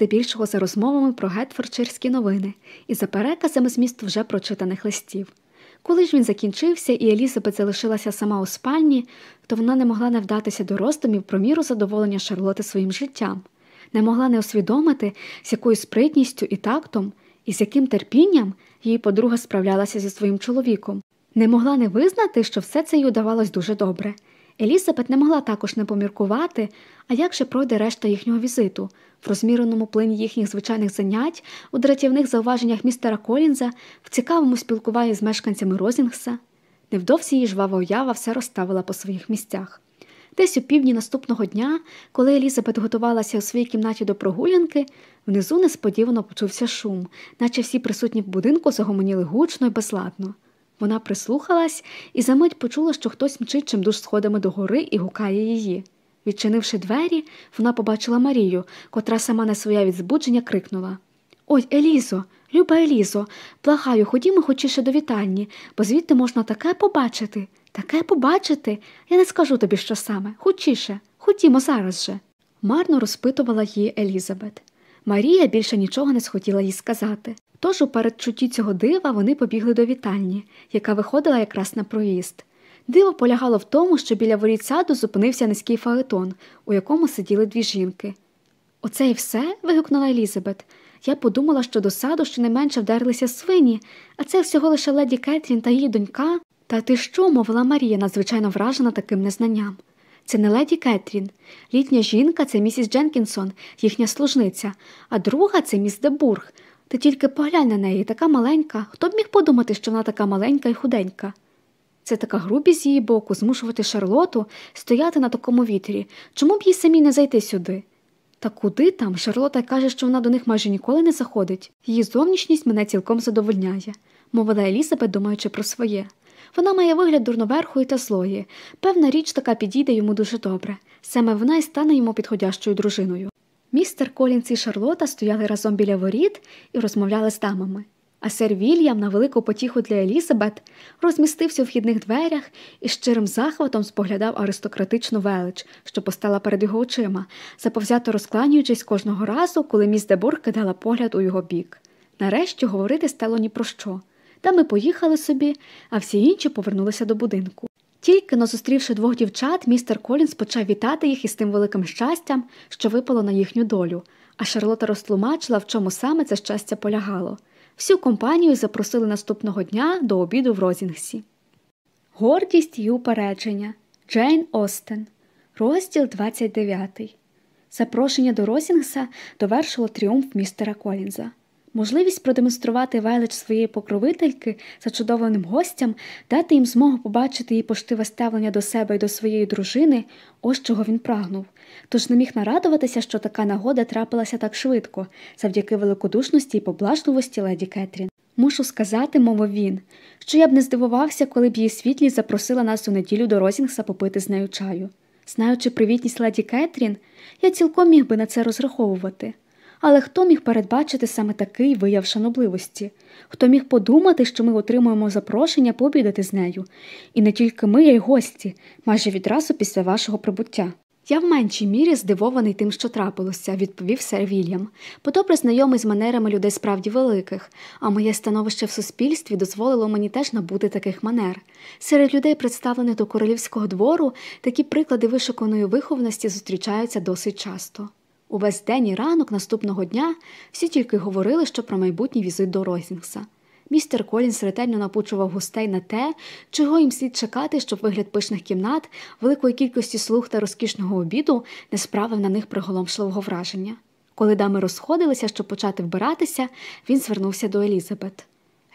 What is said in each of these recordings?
здебільшого за розмовами про гетфордширські новини і за переказами змісту вже прочитаних листів. Коли ж він закінчився і Елізабет залишилася сама у спальні, то вона не могла не вдатися до роздумів про міру задоволення Шарлоти своїм життям, не могла не усвідомити, з якою спритністю і тактом, і з яким терпінням її подруга справлялася зі своїм чоловіком, не могла не визнати, що все це їй удавалось дуже добре. Елізабет не могла також не поміркувати, а як же пройде решта їхнього візиту, в розміреному плині їхніх звичайних занять, у дратівних зауваженнях містера Колінза, в цікавому спілкуванні з мешканцями Розінгса. Невдовзі її жвава уява все розставила по своїх місцях. Десь у півдні наступного дня, коли Елізабет готувалася у своїй кімнаті до прогулянки, внизу несподівано почувся шум, наче всі присутні в будинку загомоніли гучно і безладно. Вона прислухалась і за мить почула, що хтось мчить чимдуж сходами до гори і гукає її. Відчинивши двері, вона побачила Марію, котра сама не своя від збудження крикнула Ой, Елізо, люба Елізо, благаю, ходімо хочіше до вітальні, бо звідти можна таке побачити, таке побачити. Я не скажу тобі, що саме. Хочіше, ходімо зараз же. Марно розпитувала її Елізабет. Марія більше нічого не схотіла їй сказати. Тож у передчутті цього дива вони побігли до вітальні, яка виходила якраз на проїзд. Диво полягало в тому, що біля воріт саду зупинився низький фаетон, у якому сиділи дві жінки. Оце і все? вигукнула Елізабет. Я подумала, що до саду щонайменше вдарилися свині, а це всього лише леді Кетрін та її донька. Та ти що? мовила Марія, надзвичайно вражена таким незнанням. Це не леді Кетрін. Літня жінка це місіс Дженкінсон, їхня служниця, а друга це міс Дебург. Ти тільки поглянь на неї, така маленька. Хто б міг подумати, що вона така маленька і худенька? Це така грубість з її боку змушувати Шарлоту стояти на такому вітрі. Чому б їй самі не зайти сюди? Та куди там? Шарлота каже, що вона до них майже ніколи не заходить. Її зовнішність мене цілком задовольняє, мовила Елізабет, думаючи про своє. Вона має вигляд дурноверхої та злої. Певна річ така підійде йому дуже добре. Саме вона й стане йому підходящою дружиною. Містер Колінс і Шарлота стояли разом біля воріт і розмовляли з дамами. А сер Вільям, на велику потіху для Елізабет, розмістився у вхідних дверях із щирим захватом споглядав аристократичну велич, що постала перед його очима, заповзято розкланюючись кожного разу, коли міс Дебур кидала погляд у його бік. Нарешті говорити стало ні про що. Та ми поїхали собі, а всі інші повернулися до будинку. Тільки-но зустрівши двох дівчат, містер Колінс почав вітати їх із тим великим щастям, що випало на їхню долю, а Шарлота розтлумачила, в чому саме це щастя полягало. Всю компанію запросили наступного дня до обіду в Розінгсі. Гордість і упередження Джейн Остен. Розділ 29. Запрошення до Розінгса довершило тріумф містера Колінза. Можливість продемонструвати велич своєї покровительки зачудованим гостям, дати їм змогу побачити її поштиве ставлення до себе і до своєї дружини, ось чого він прагнув. Тож не міг нарадуватися, що така нагода трапилася так швидко, завдяки великодушності і поблажливості леді Кетрін. Мушу сказати, мовив він, що я б не здивувався, коли б її світлість запросила нас у неділю до Розінгса попити з нею чаю. Знаючи привітність леді Кетрін, я цілком міг би на це розраховувати. Але хто міг передбачити саме такий вияв шанобливості? Хто міг подумати, що ми отримуємо запрошення пообідати з нею? І не тільки ми, а й гості, майже відразу після вашого прибуття. Я в меншій мірі здивований тим, що трапилося, відповів сер Вільям, бо добре знайомий з манерами людей справді великих, а моє становище в суспільстві дозволило мені теж набути таких манер. Серед людей, представлених до королівського двору, такі приклади вишуканої вихованості зустрічаються досить часто. Увесь день і ранок наступного дня всі тільки говорили, що про майбутній візит до Розінгса. Містер Колінс ретельно напучував гостей на те, чого їм слід чекати, щоб вигляд пишних кімнат, великої кількості слуг та розкішного обіду не справив на них приголомшливого враження. Коли дами розходилися, щоб почати вбиратися, він звернувся до Елізабет.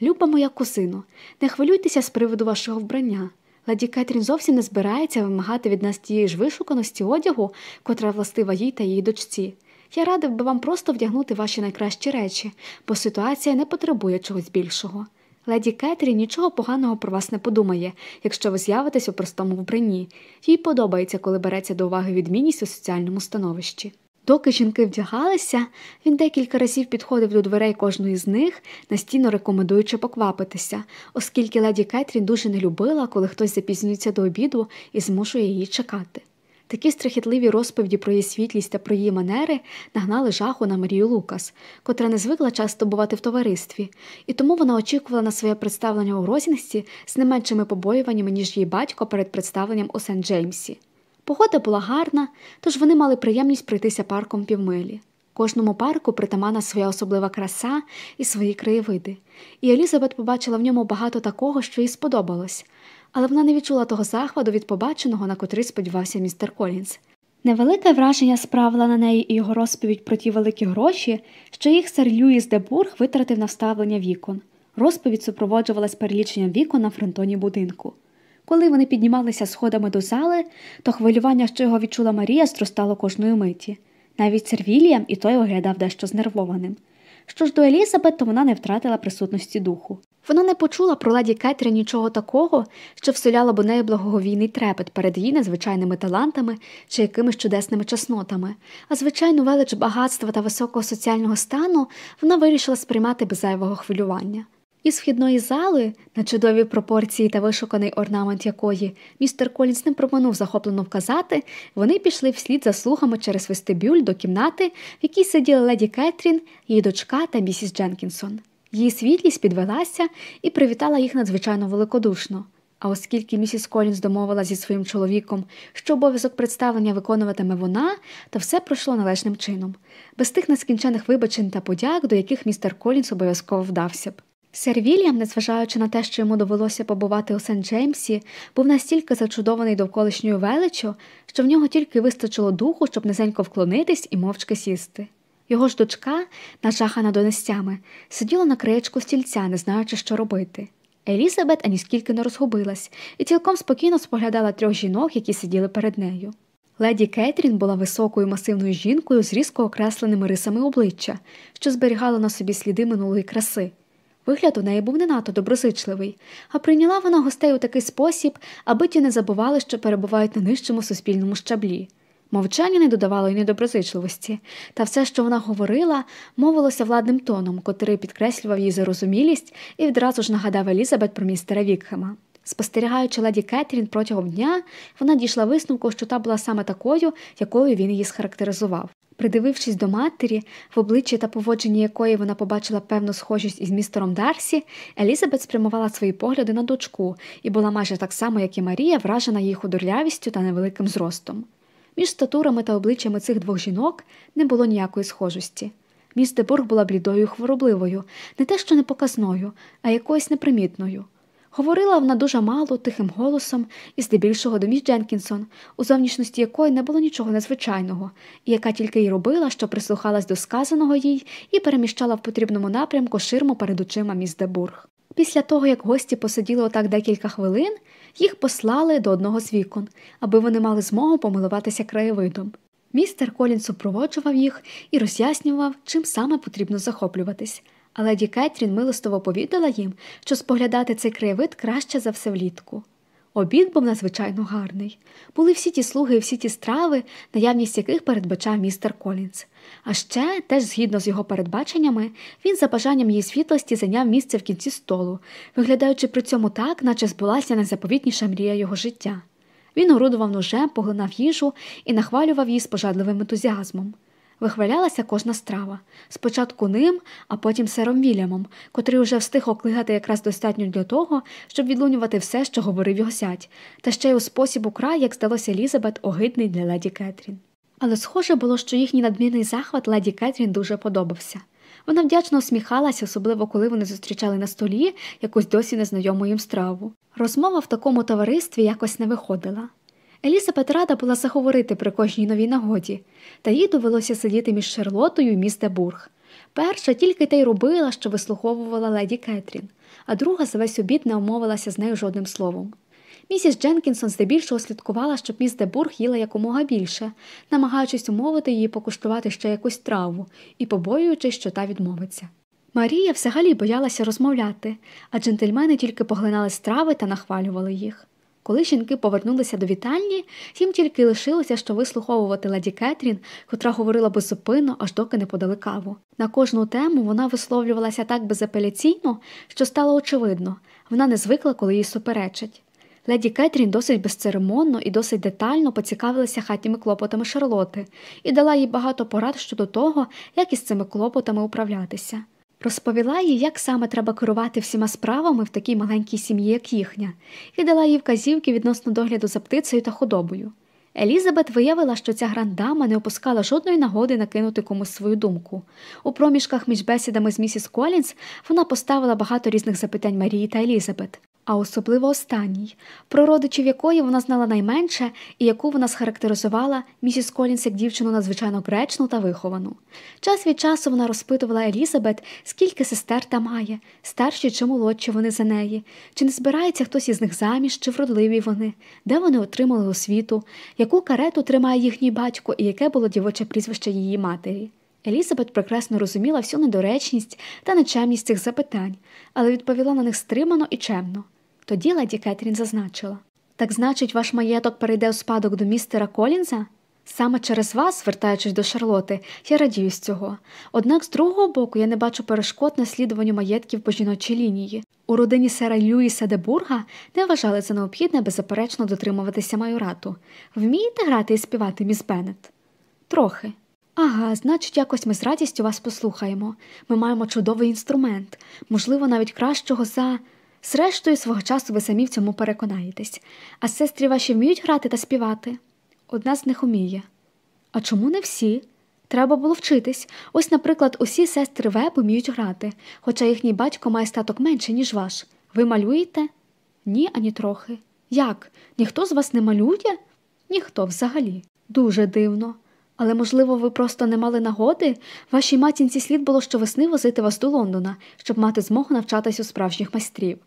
Люба моя кузино, не хвилюйтеся з приводу вашого вбрання. Леді Кетрін зовсім не збирається вимагати від нас тієї ж вишуканості одягу, котра властива їй та її дочці. Я радив би вам просто вдягнути ваші найкращі речі, бо ситуація не потребує чогось більшого. Леді Кетрін нічого поганого про вас не подумає, якщо ви з'явитесь у простому вбранні. Їй подобається, коли береться до уваги відмінність у соціальному становищі. Доки жінки вдягалися, він декілька разів підходив до дверей кожної з них, настійно рекомендуючи поквапитися, оскільки леді Кетрін дуже не любила, коли хтось запізнюється до обіду і змушує її чекати. Такі страхітливі розповіді про її світлість та про її манери нагнали жаху на Марію Лукас, котра не звикла часто бувати в товаристві, і тому вона очікувала на своє представлення у Розінгсі з не меншими побоюваннями, ніж її батько перед представленням у Сент Джеймсі. Погода була гарна, тож вони мали приємність пройтися парком півмилі. Кожному парку притаманна своя особлива краса і свої краєвиди, і Елізабет побачила в ньому багато такого, що їй сподобалось, але вона не відчула того захвату від побаченого, на котрий сподівався містер Колінс. Невелике враження справила на неї і його розповідь про ті великі гроші, що їх сер Люїс де Бург витратив на вставлення вікон. Розповідь супроводжувалась переліченням вікон на фронтоні будинку. Коли вони піднімалися сходами до зали, то хвилювання, що його відчула Марія, зростало кожної миті. Навіть сер і той виглядав дещо знервованим. Що ж до Елізабет, то вона не втратила присутності духу. Вона не почула про леді Кетрі нічого такого, що вселяло б у неї благоговійний трепет перед її незвичайними талантами чи якимись чудесними чеснотами, а звичайну велич багатства та високого соціального стану вона вирішила сприймати без зайвого хвилювання. Із вхідної зали, на чудові пропорції та вишуканий орнамент якої містер Колінс не проминув захоплено вказати, вони пішли вслід за слугами через вестибюль до кімнати, в якій сиділи леді Кетрін, її дочка та місіс Дженкінсон. Її світлість підвелася і привітала їх надзвичайно великодушно. А оскільки місіс Колінс домовила зі своїм чоловіком, що обов'язок представлення виконуватиме вона, то все пройшло належним чином, без тих нескінчених вибачень та подяк, до яких містер Колінс обов'язково вдався б. Сер Вільям, незважаючи на те, що йому довелося побувати у Сент Джеймсі, був настільки зачудований довколишньою величчю, що в нього тільки вистачило духу, щоб низенько вклонитись і мовчки сісти. Його ж дочка, нажахана донестями, сиділа на краєчку стільця, не знаючи, що робити. Елізабет аніскільки не розгубилась і цілком спокійно споглядала трьох жінок, які сиділи перед нею. Леді Кетрін була високою масивною жінкою з різко окресленими рисами обличчя, що зберігало на собі сліди минулої краси. Вигляд у неї був не надто доброзичливий, а прийняла вона гостей у такий спосіб, аби ті не забували, що перебувають на нижчому суспільному щаблі. Мовчання не додавало й недоброзичливості, та все, що вона говорила, мовилося владним тоном, котрий підкреслював її зарозумілість і відразу ж нагадав Елізабет про містера Вікхема. Спостерігаючи леді Кетрін протягом дня, вона дійшла висновку, що та була саме такою, якою він її схарактеризував. Придивившись до матері, в обличчі та поводженні якої вона побачила певну схожість із містером Дарсі, Елізабет спрямувала свої погляди на дочку і була майже так само, як і Марія, вражена її худорлявістю та невеликим зростом. Між статурами та обличчями цих двох жінок не було ніякої схожості. Міс Дебург була блідою хворобливою, не те, що непоказною, а якоюсь непримітною. Говорила вона дуже мало, тихим голосом, і здебільшого до міс Дженкінсон, у зовнішності якої не було нічого незвичайного, і яка тільки й робила, що прислухалась до сказаного їй і переміщала в потрібному напрямку ширму перед очима міс Дебург. Після того, як гості посиділи отак декілька хвилин, їх послали до одного з вікон, аби вони мали змогу помилуватися краєвидом. Містер Колін супроводжував їх і роз'яснював, чим саме потрібно захоплюватись, леді Кетрін милостово повідала їм, що споглядати цей краєвид краще за все влітку. Обід був надзвичайно гарний. Були всі ті слуги і всі ті страви, наявність яких передбачав містер Колінс. А ще, теж згідно з його передбаченнями, він за бажанням її світлості зайняв місце в кінці столу, виглядаючи при цьому так, наче збулася найзаповітніша мрія його життя. Він орудував ножем, поглинав їжу і нахвалював її з пожадливим ентузіазмом. Вихвалялася кожна страва спочатку ним, а потім сером Вільямом, котрий уже встиг оклигати якраз достатньо для того, щоб відлунювати все, що говорив його сядь, та ще й у спосіб украй, як здалося Елізабет, огидний для леді Кетрін. Але схоже було, що їхній надмірний захват леді Кетрін дуже подобався. Вона вдячно усміхалася, особливо коли вони зустрічали на столі якусь досі незнайому їм страву. Розмова в такому товаристві якось не виходила. Елізабет рада була заговорити при кожній новій нагоді, та їй довелося сидіти між Шарлотою і міс Дебург. Перша тільки те й робила, що вислуховувала леді Кетрін, а друга за весь обід не омовилася з нею жодним словом. Місіс Дженкінсон здебільшого слідкувала, щоб міс Дебург їла якомога більше, намагаючись умовити її покуштувати ще якусь траву і побоюючись, що та відмовиться. Марія взагалі боялася розмовляти, а джентльмени тільки поглинали страви та нахвалювали їх. Коли жінки повернулися до вітальні, їм тільки лишилося, що вислуховувати леді Кетрін, котра говорила беззупинно, аж доки не подали каву. На кожну тему вона висловлювалася так безапеляційно, що стало очевидно вона не звикла, коли їй суперечать. Леді Кетрін досить безцеремонно і досить детально поцікавилася хатніми клопотами Шарлоти і дала їй багато порад щодо того, як із цими клопотами управлятися. Розповіла їй, як саме треба керувати всіма справами в такій маленькій сім'ї, як їхня, і дала їй вказівки відносно догляду за птицею та худобою. Елізабет виявила, що ця грандама не опускала жодної нагоди накинути комусь свою думку. У проміжках між бесідами з місіс Колінс вона поставила багато різних запитань Марії та Елізабет а особливо останній, про родичів якої вона знала найменше і яку вона схарактеризувала місіс Колінс як дівчину надзвичайно гречну та виховану. Час від часу вона розпитувала Елізабет, скільки сестер та має, старші чи молодші вони за неї, чи не збирається хтось із них заміж, чи вродливі вони, де вони отримали освіту, яку карету тримає їхній батько і яке було дівоче прізвище її матері. Елізабет прекрасно розуміла всю недоречність та нечемність цих запитань, але відповіла на них стримано і чемно. Тоді леді Кетрін зазначила так значить, ваш маєток перейде у спадок до містера Колінза? Саме через вас, звертаючись до Шарлоти, я радію з цього. Однак, з другого боку, я не бачу перешкод наслідуванню маєтків по жіночій лінії. У родині сера Люїса де Бурга не вважали за необхідне беззаперечно дотримуватися майорату. Вмієте грати і співати, міс Беннет?» Трохи. Ага, значить, якось ми з радістю вас послухаємо. Ми маємо чудовий інструмент, можливо, навіть кращого за. Зрештою, свого часу ви самі в цьому переконаєтесь, а сестри ваші вміють грати та співати? Одна з них уміє. А чому не всі? Треба було вчитись. Ось, наприклад, усі сестри Веб вміють грати, хоча їхній батько має статок менше, ніж ваш. Ви малюєте? Ні, ані трохи. Як? Ніхто з вас не малює? Ніхто взагалі. Дуже дивно. Але, можливо, ви просто не мали нагоди? Вашій матінці слід було щовесни возити вас до Лондона, щоб мати змогу навчатись у справжніх майстрів.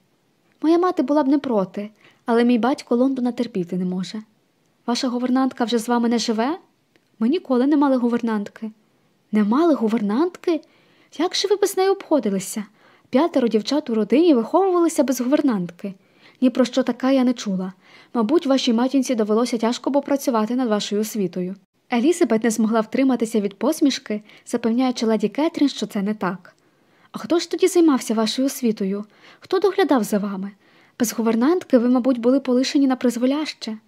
Моя мати була б не проти, але мій батько Лондона терпіти не може. Ваша гувернантка вже з вами не живе? Ми ніколи не мали гувернантки. Не мали гувернантки? Як же ви без неї обходилися? П'ятеро дівчат у родині виховувалися без гувернантки. Ні про що така я не чула. Мабуть, вашій матінці довелося тяжко попрацювати над вашою освітою. Елізабет не змогла втриматися від посмішки, запевняючи леді Кетрін, що це не так. Хто ж тоді займався вашою освітою? Хто доглядав за вами? Без гувернантки ви, мабуть, були полишені на призволяще.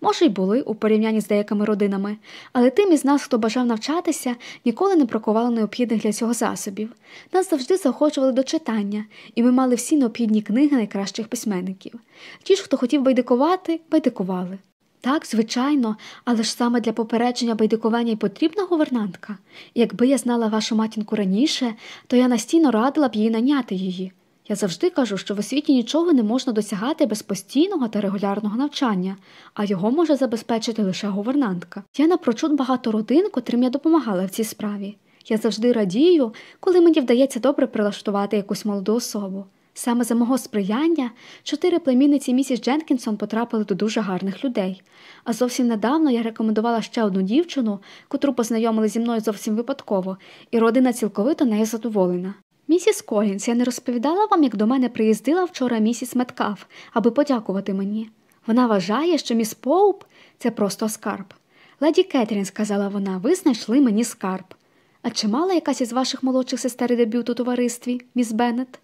Може, й були у порівнянні з деякими родинами, але тим із нас, хто бажав навчатися, ніколи не бракувало необхідних для цього засобів. Нас завжди заохочували до читання, і ми мали всі необхідні книги найкращих письменників. Ті ж, хто хотів байдикувати, байдикували. Так, звичайно, але ж саме для попередження байдикування й потрібна гувернантка. Якби я знала вашу матінку раніше, то я настійно радила б їй наняти її. Я завжди кажу, що в освіті нічого не можна досягати без постійного та регулярного навчання, а його може забезпечити лише гувернантка. Я напрочуд багато родин, котрим я допомагала в цій справі. Я завжди радію, коли мені вдається добре прилаштувати якусь молоду особу. Саме за мого сприяння чотири племінниці місіс Дженкінсон потрапили до дуже гарних людей. А зовсім недавно я рекомендувала ще одну дівчину, котру познайомили зі мною зовсім випадково, і родина цілковито нею задоволена. Місіс Колінс, я не розповідала вам, як до мене приїздила вчора місіс Меткаф, аби подякувати мені. Вона вважає, що міс Поуп це просто скарб. Леді Кетрін, сказала вона, ви знайшли мені скарб. А чи мала якась із ваших молодших сестер дебют у товаристві, міс Беннет?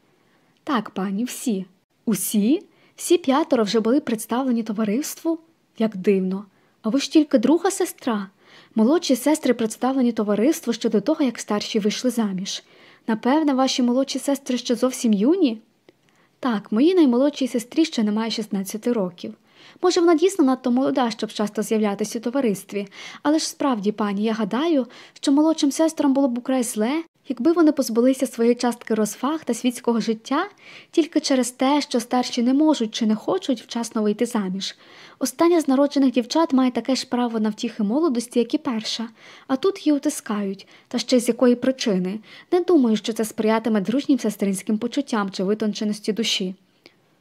Так, пані, всі. Усі? Всі п'ятеро вже були представлені товариству? Як дивно. А ви ж тільки друга сестра. Молодші сестри представлені товариству ще до того, як старші вийшли заміж. Напевне, ваші молодші сестри ще зовсім юні? Так, моїй наймолодшій сестрі ще немає 16 років. Може, вона дійсно надто молода, щоб часто з'являтися у товаристві, але ж справді, пані, я гадаю, що молодшим сестрам було б украй зле, Якби вони позбулися своєї частки розваг та світського життя тільки через те, що старші не можуть чи не хочуть вчасно вийти заміж. Остання з народжених дівчат має таке ж право на втіхи молодості, як і перша, а тут її утискають, та ще з якої причини. Не думаю, що це сприятиме дружнім сестринським почуттям чи витонченості душі.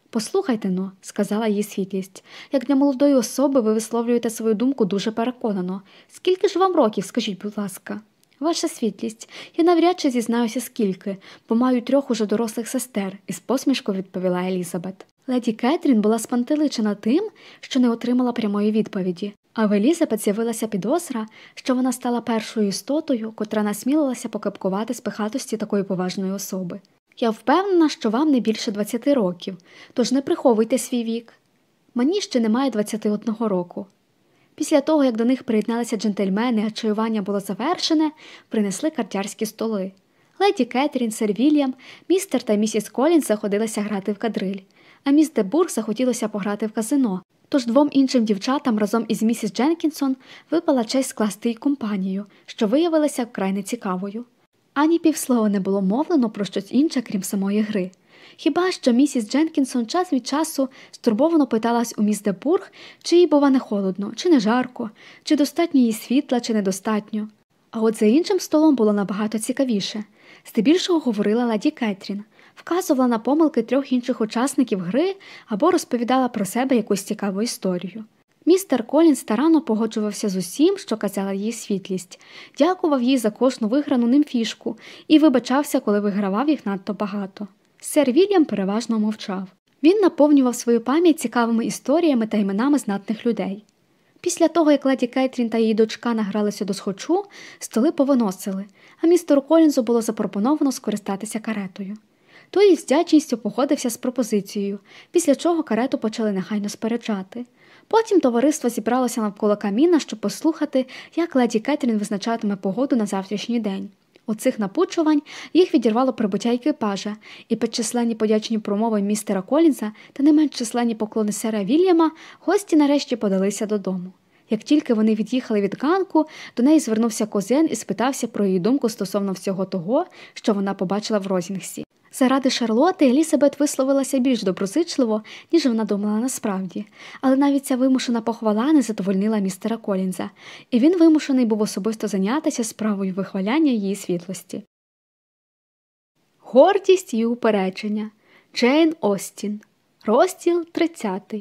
Послухайте но, сказала її світлість, як для молодої особи ви висловлюєте свою думку дуже переконано. Скільки ж вам років, скажіть, будь ласка? Ваша світлість, я навряд чи зізнаюся скільки, бо маю трьох уже дорослих сестер, із посмішкою відповіла Елізабет. Леді Кетрін була спантеличена тим, що не отримала прямої відповіді, а в Елізабет з'явилася підозра, що вона стала першою істотою, котра насмілилася покапкувати з пихатості такої поважної особи. Я впевнена, що вам не більше 20 років, тож не приховуйте свій вік. Мені ще немає 21 року. Після того, як до них приєдналися джентльмени, а чаювання було завершене, принесли картярські столи. Леді Кетрін, сер Вільям, містер та місіс Колінс заходилися грати в кадриль, а міс Дебург захотілося пограти в казино. Тож двом іншим дівчатам разом із місіс Дженкінсон випала честь скласти й компанію, що виявилася вкрай нецікавою. Ані півслова не було мовлено про щось інше, крім самої гри. Хіба що місіс Дженкінсон час від часу стурбовано питалась у міс Дебург, чи їй, бува, не холодно, чи не жарко, чи достатньо їй світла, чи недостатньо. А от за іншим столом було набагато цікавіше. Здебільшого говорила ладі Кетрін, вказувала на помилки трьох інших учасників гри або розповідала про себе якусь цікаву історію. Містер Колін старанно погоджувався з усім, що казала її світлість, дякував їй за кожну виграну ним фішку і вибачався, коли вигравав їх надто багато. Сер Вільям переважно мовчав. Він наповнював свою пам'ять цікавими історіями та іменами знатних людей. Після того, як леді Кетрін та її дочка награлися до схочу, столи повиносили, а містеру Колінзу було запропоновано скористатися каретою. Той із вдячністю походився з пропозицією, після чого карету почали негайно спереджати. Потім товариство зібралося навколо каміна, щоб послухати, як леді Кетрін визначатиме погоду на завтрашній день. У цих напучувань їх відірвало прибуття екіпажа, і під численні подячні промови містера Колінза та не менш численні поклони сера Вільяма гості нарешті подалися додому. Як тільки вони від'їхали від ганку, до неї звернувся козен і спитався про її думку стосовно всього того, що вона побачила в Розінгсі. Заради Шарлоти Елісабет висловилася більш доброзичливо, ніж вона думала насправді, але навіть ця вимушена похвала не задовольнила містера Колінза, і він вимушений був особисто зайнятися справою вихваляння її світлості. Гордість і упередження Джейн Остін. Розділ 30.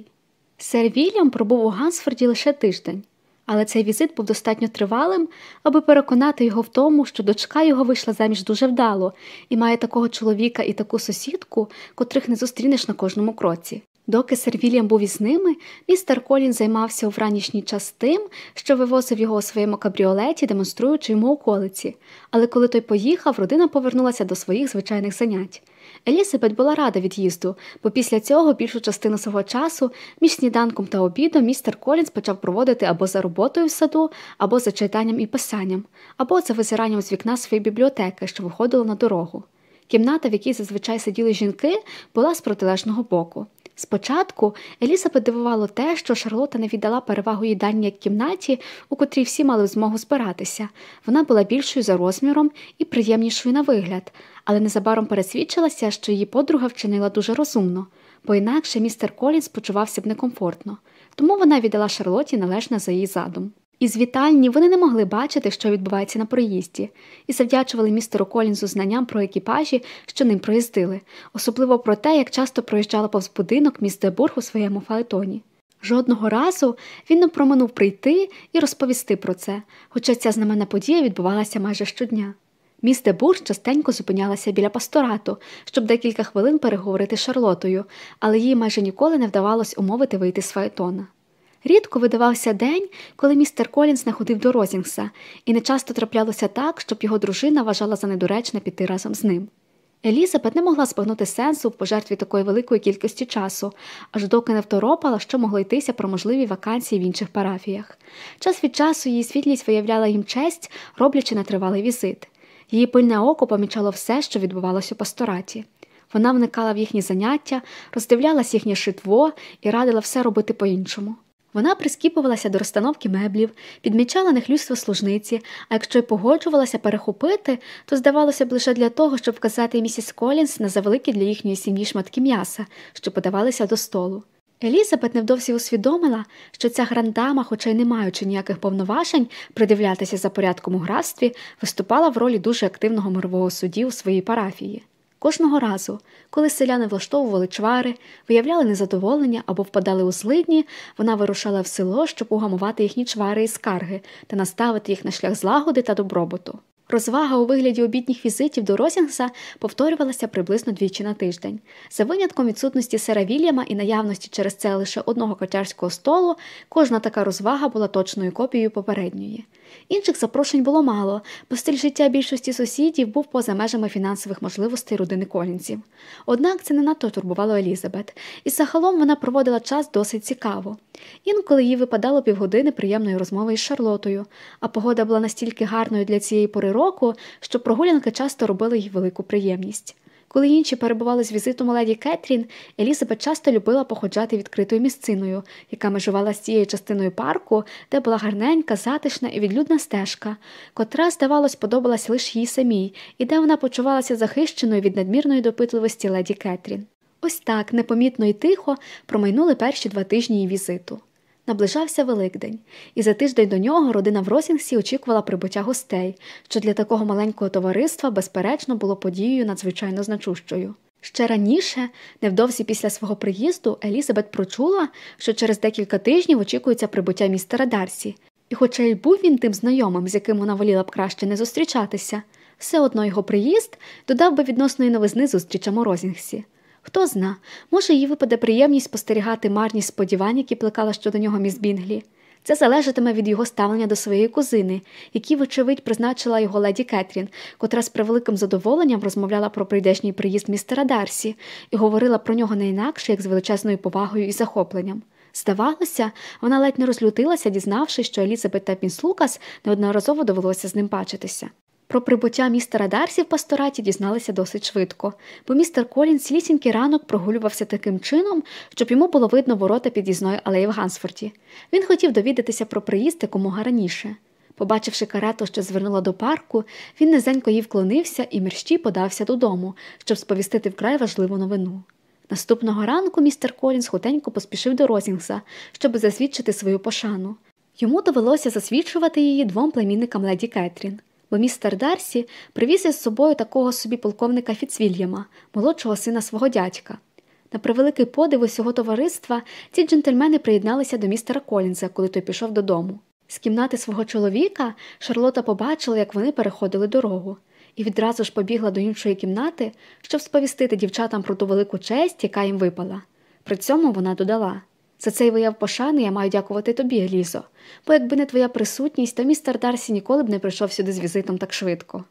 Сер Вільям пробув у Гансфорді лише тиждень але цей візит був достатньо тривалим, аби переконати його в тому, що дочка його вийшла заміж дуже вдало і має такого чоловіка і таку сусідку, котрих не зустрінеш на кожному кроці. Доки сер Вільям був із ними, містер Колін займався у вранішній час тим, що вивозив його у своєму кабріолеті, демонструючи йому околиці, але коли той поїхав, родина повернулася до своїх звичайних занять. Елізабет була рада від'їзду, бо після цього більшу частину свого часу між сніданком та обідом містер Колінс почав проводити або за роботою в саду, або за читанням і писанням, або за визиранням з вікна своєї бібліотеки, що виходила на дорогу. Кімната, в якій зазвичай сиділи жінки, була з протилежного боку. Спочатку Елізабет дивувало те, що Шарлота не віддала перевагу їдальні як кімнаті, у котрій всі мали змогу збиратися. Вона була більшою за розміром і приємнішою на вигляд, але незабаром пересвідчилася, що її подруга вчинила дуже розумно, бо інакше містер Колінс почувався б некомфортно, тому вона віддала Шарлоті належне за її задум. Із вітальні вони не могли бачити, що відбувається на проїзді, і завдячували містеру Колінзу знанням про екіпажі, що ним проїздили, особливо про те, як часто проїжджала повз будинок міс Дебург у своєму фаетоні. Жодного разу він не проминув прийти і розповісти про це, хоча ця знаменна подія відбувалася майже щодня. Міс Дебург частенько зупинялася біля пасторату, щоб декілька хвилин переговорити з Шарлотою, але їй майже ніколи не вдавалось умовити вийти з фаетона. Рідко видавався день, коли містер Колінс не ходив до Розінгса, і не часто траплялося так, щоб його дружина вважала за недоречне піти разом з ним. Елізабет не могла збагнути сенсу в пожертві такої великої кількості часу, аж доки не второпала, що могло йтися про можливі вакансії в інших парафіях. Час від часу її світлість виявляла їм честь, роблячи нетривалий візит. Її пильне око помічало все, що відбувалося у пастораті. Вона вникала в їхні заняття, роздивлялась їхнє шитво і радила все робити по-іншому. Вона прискіпувалася до розстановки меблів, підмічала нехлюйство служниці, а якщо й погоджувалася перехопити, то здавалося б лише для того, щоб вказати місіс Колінс на завеликі для їхньої сім'ї шматки м'яса, що подавалися до столу. Елізабет невдовзі усвідомила, що ця грандама, хоча й не маючи ніяких повноважень придивлятися за порядком у графстві, виступала в ролі дуже активного мирового судді у своїй парафії. Кожного разу, коли селяни влаштовували чвари, виявляли незадоволення або впадали у злидні, вона вирушала в село, щоб угамувати їхні чвари і скарги та наставити їх на шлях злагоди та добробуту. Розвага у вигляді обідніх візитів до Розінгса повторювалася приблизно двічі на тиждень. За винятком відсутності сера Вільяма і наявності через це лише одного котярського столу, кожна така розвага була точною копією попередньої. Інших запрошень було мало, бо стиль життя більшості сусідів був поза межами фінансових можливостей родини Колінців. Однак це не надто турбувало Елізабет, і загалом вона проводила час досить цікаво. Інколи їй випадало півгодини приємної розмови із Шарлотою, а погода була настільки гарною для цієї пори року, що прогулянки часто робили їй велику приємність. Коли інші перебували з візитом у леді Кетрін, Елізабет часто любила походжати відкритою місциною, яка межувала з цією частиною парку, де була гарненька, затишна і відлюдна стежка, котра, здавалось, подобалась лише їй самій, і де вона почувалася захищеною від надмірної допитливості леді Кетрін. Ось так, непомітно і тихо, промайнули перші два тижні її візиту. Наближався Великдень, і за тиждень до нього родина в Росінгсі очікувала прибуття гостей, що для такого маленького товариства, безперечно, було подією надзвичайно значущою. Ще раніше, невдовзі після свого приїзду, Елізабет прочула, що через декілька тижнів очікується прибуття містера Дарсі, і, хоча й був він тим знайомим, з яким вона воліла б краще не зустрічатися, все одно його приїзд додав би відносної новизни зустрічам у Розінгсі. Хто зна, може, їй випаде приємність спостерігати марні сподівання, які плекала щодо нього міс Бінглі. Це залежатиме від його ставлення до своєї кузини, які, вочевидь, призначила його леді Кетрін, котра з превеликим задоволенням розмовляла про прийдешній приїзд містера Дарсі і говорила про нього не інакше, як з величезною повагою і захопленням. Здавалося, вона ледь не розлютилася, дізнавшись, що Елізабет та Пінс Лукас неодноразово довелося з ним бачитися. Про прибуття містера Дарсі в пастораті дізналися досить швидко, бо містер Колін цілісінький ранок прогулювався таким чином, щоб йому було видно ворота під'їзної алеї в Гансфорті. Він хотів довідатися про приїзд якомога раніше. Побачивши карету, що звернула до парку, він низенько їй вклонився і мерщій подався додому, щоб сповістити вкрай важливу новину. Наступного ранку містер Колінс хутенько поспішив до Розінгса, щоб засвідчити свою пошану. Йому довелося засвідчувати її двом племінникам леді Кетрін бо містер Дарсі привіз із собою такого собі полковника Фіцвільяма, молодшого сина свого дядька. На превеликий подив усього товариства ці джентльмени приєдналися до містера Колінза, коли той пішов додому. З кімнати свого чоловіка Шарлота побачила, як вони переходили дорогу, і відразу ж побігла до іншої кімнати, щоб сповістити дівчатам про ту велику честь, яка їм випала. При цьому вона додала за цей вияв пошани я маю дякувати тобі, Елізо, бо якби не твоя присутність, то містер Дарсі ніколи б не прийшов сюди з візитом так швидко.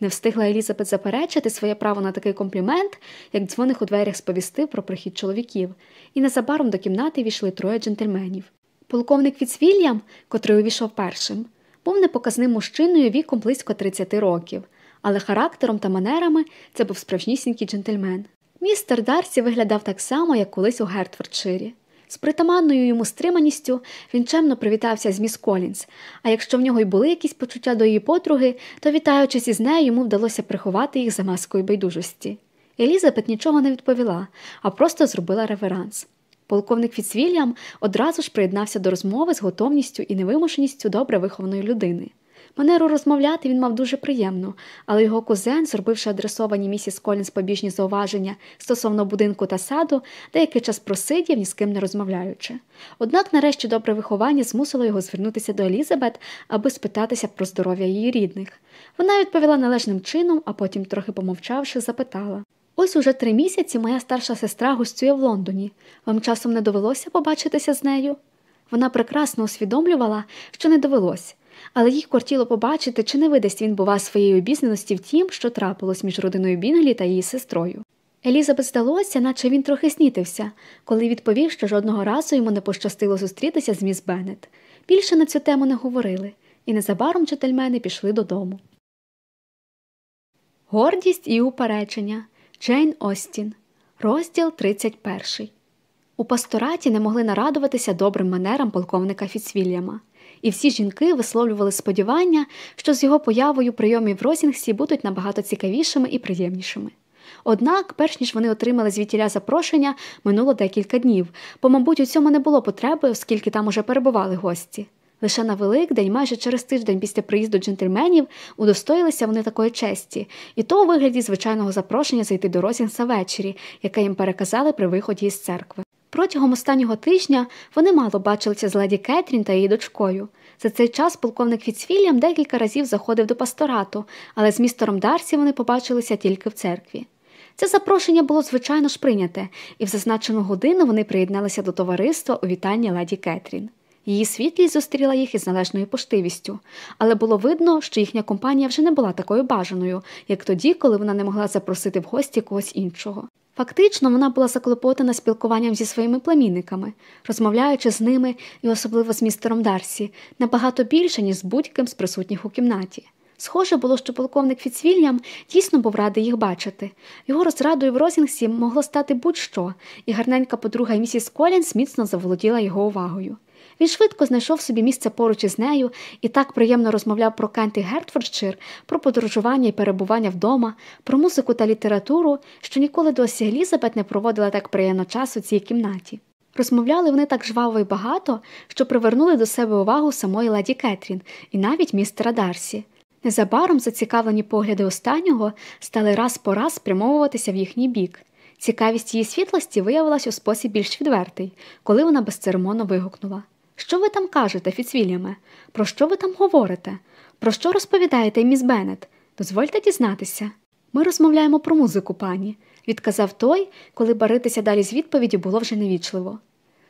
Не встигла Елізабет заперечити своє право на такий комплімент, як дзвоник у дверях сповістив про прихід чоловіків, і незабаром до кімнати війшли троє джентльменів. Полковник Фіцвільям, котрий увійшов першим, був непоказним мужчиною віком близько 30 років, але характером та манерами це був справжнісінький джентльмен. Містер Дарсі виглядав так само, як колись у Гертфордширі. З притаманною йому стриманістю він чемно привітався з міс Колінс, а якщо в нього й були якісь почуття до її подруги, то, вітаючись із нею, йому вдалося приховати їх за маскою байдужості. Елізабет нічого не відповіла, а просто зробила реверанс. Полковник Фіцвільям одразу ж приєднався до розмови з готовністю і невимушеністю добре вихованої людини. Манеру розмовляти він мав дуже приємно, але його кузен, зробивши адресовані місіс Колінс побіжні зауваження стосовно будинку та саду, деякий час просидів, ні з ким не розмовляючи. Однак, нарешті, добре виховання змусило його звернутися до Елізабет, аби спитатися про здоров'я її рідних. Вона відповіла належним чином, а потім, трохи помовчавши, запитала Ось уже три місяці моя старша сестра гостює в Лондоні. Вам часом не довелося побачитися з нею? Вона прекрасно усвідомлювала, що не довелось але їй кортіло побачити, чи не видасть він, бува, своєї обізнаності в тім, що трапилось між родиною Бінглі та її сестрою. Елізабет здалося, наче він трохи снітився, коли відповів, що жодного разу йому не пощастило зустрітися з міс Беннет. Більше на цю тему не говорили, і незабаром джентльмени пішли додому. Гордість і упередження Джейн Остін. Розділ 31. У пастораті не могли нарадуватися добрим манерам полковника Фіцвільяма і всі жінки висловлювали сподівання, що з його появою прийоми в Розінгсі будуть набагато цікавішими і приємнішими. Однак, перш ніж вони отримали звітіля запрошення, минуло декілька днів, бо, мабуть, у цьому не було потреби, оскільки там уже перебували гості. Лише на Великдень, майже через тиждень після приїзду джентльменів, удостоїлися вони такої честі, і то у вигляді звичайного запрошення зайти до Розінгса ввечері, яке їм переказали при виході із церкви. Протягом останнього тижня вони мало бачилися з леді Кетрін та її дочкою. За цей час полковник Фіцвільям декілька разів заходив до пасторату, але з містером Дарсі вони побачилися тільки в церкві. Це запрошення було звичайно ж прийняте, і в зазначену годину вони приєдналися до товариства у вітанні леді Кетрін. Її світлість зустріла їх із належною поштивістю, але було видно, що їхня компанія вже не була такою бажаною, як тоді, коли вона не могла запросити в гості когось іншого. Фактично, вона була заклопотана спілкуванням зі своїми племінниками, розмовляючи з ними і особливо з містером Дарсі, набагато більше, ніж з будь-ким з присутніх у кімнаті. Схоже було, що полковник Фіцвільям дійсно був радий їх бачити. Його розрадою в Розінгсі могло стати будь-що, і гарненька подруга місіс Колінс міцно заволоділа його увагою. Він швидко знайшов собі місце поруч із нею і так приємно розмовляв про Кент і Гертфордшир, про подорожування і перебування вдома, про музику та літературу, що ніколи досі Елізабет не проводила так приємно час у цій кімнаті. Розмовляли вони так жваво і багато, що привернули до себе увагу самої ладі Кетрін і навіть містера Дарсі. Незабаром зацікавлені погляди останнього стали раз по раз спрямовуватися в їхній бік. Цікавість її світлості виявилась у спосіб більш відвертий, коли вона безцеремонно вигукнула Що ви там кажете, Фіцвільяме? Про що ви там говорите? Про що розповідаєте, міс Беннет? Дозвольте дізнатися. Ми розмовляємо про музику, пані, відказав той, коли баритися далі з відповіді було вже невічливо.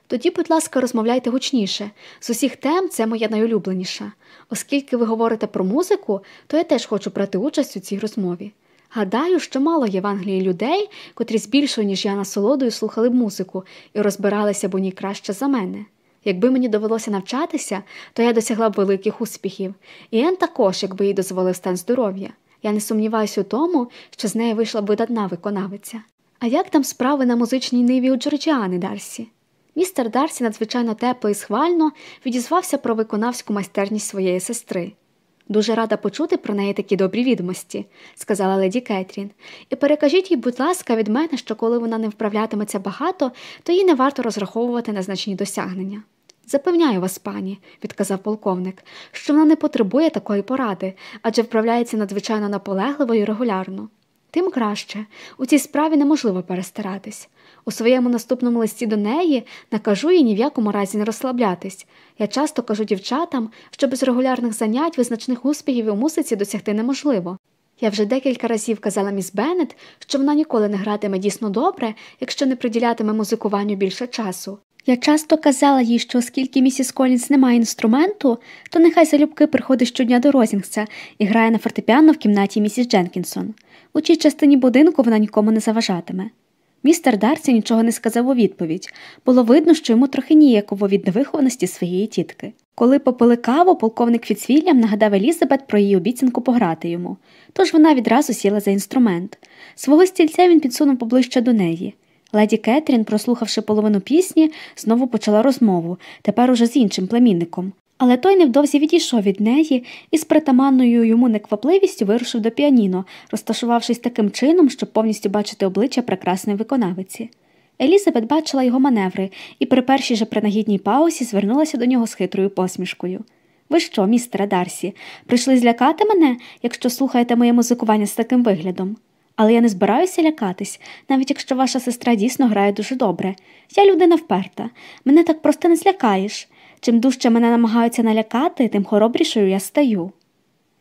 Тоді, будь ласка, розмовляйте гучніше. З усіх тем це моя найулюбленіша. Оскільки ви говорите про музику, то я теж хочу брати участь у цій розмові. Гадаю, що мало є в Англії людей, котрі з більшою, ніж я насолодою слухали б музику і розбиралися б у ній краще за мене. Якби мені довелося навчатися, то я досягла б великих успіхів, і Ен також, якби їй дозволив стан здоров'я. Я не сумніваюся у тому, що з неї вийшла б видатна виконавиця. А як там справи на музичній ниві у Джорджіани Дарсі? Містер Дарсі надзвичайно тепло і схвально відізвався про виконавську майстерність своєї сестри. Дуже рада почути про неї такі добрі відомості, сказала леді Кетрін, і перекажіть їй, будь ласка, від мене, що коли вона не вправлятиметься багато, то їй не варто розраховувати на значні досягнення. Запевняю вас, пані, відказав полковник, що вона не потребує такої поради, адже вправляється надзвичайно наполегливо і регулярно. Тим краще, у цій справі неможливо перестаратись. У своєму наступному листі до неї накажу їй ні в якому разі не розслаблятись. Я часто кажу дівчатам, що без регулярних занять визначних успіхів у мусиці досягти неможливо. Я вже декілька разів казала міс Беннет, що вона ніколи не гратиме дійсно добре, якщо не приділятиме музикуванню більше часу. Я часто казала їй, що оскільки місіс Колінс не має інструменту, то нехай залюбки приходить щодня до Розінгса і грає на фортепіано в кімнаті місіс Дженкінсон. У цій частині будинку вона нікому не заважатиме. Містер Дарсі нічого не сказав у відповідь. Було видно, що йому трохи ніяково від невихованості своєї тітки. Коли попили каву, полковник Фіцвільям нагадав Елізабет про її обіцянку пограти йому, тож вона відразу сіла за інструмент. Свого стільця він підсунув поближче до неї. Леді Кетрін, прослухавши половину пісні, знову почала розмову, тепер уже з іншим племінником. Але той невдовзі відійшов від неї і з притаманною йому неквапливістю вирушив до піаніно, розташувавшись таким чином, щоб повністю бачити обличчя прекрасної виконавиці. Елізабет бачила його маневри і при першій же принагідній паузі звернулася до нього з хитрою посмішкою. Ви що, містере Дарсі, прийшли злякати мене, якщо слухаєте моє музикування з таким виглядом? Але я не збираюся лякатись, навіть якщо ваша сестра дійсно грає дуже добре. Я людина вперта, мене так просто не злякаєш. Чим дужче мене намагаються налякати, тим хоробрішою я стаю.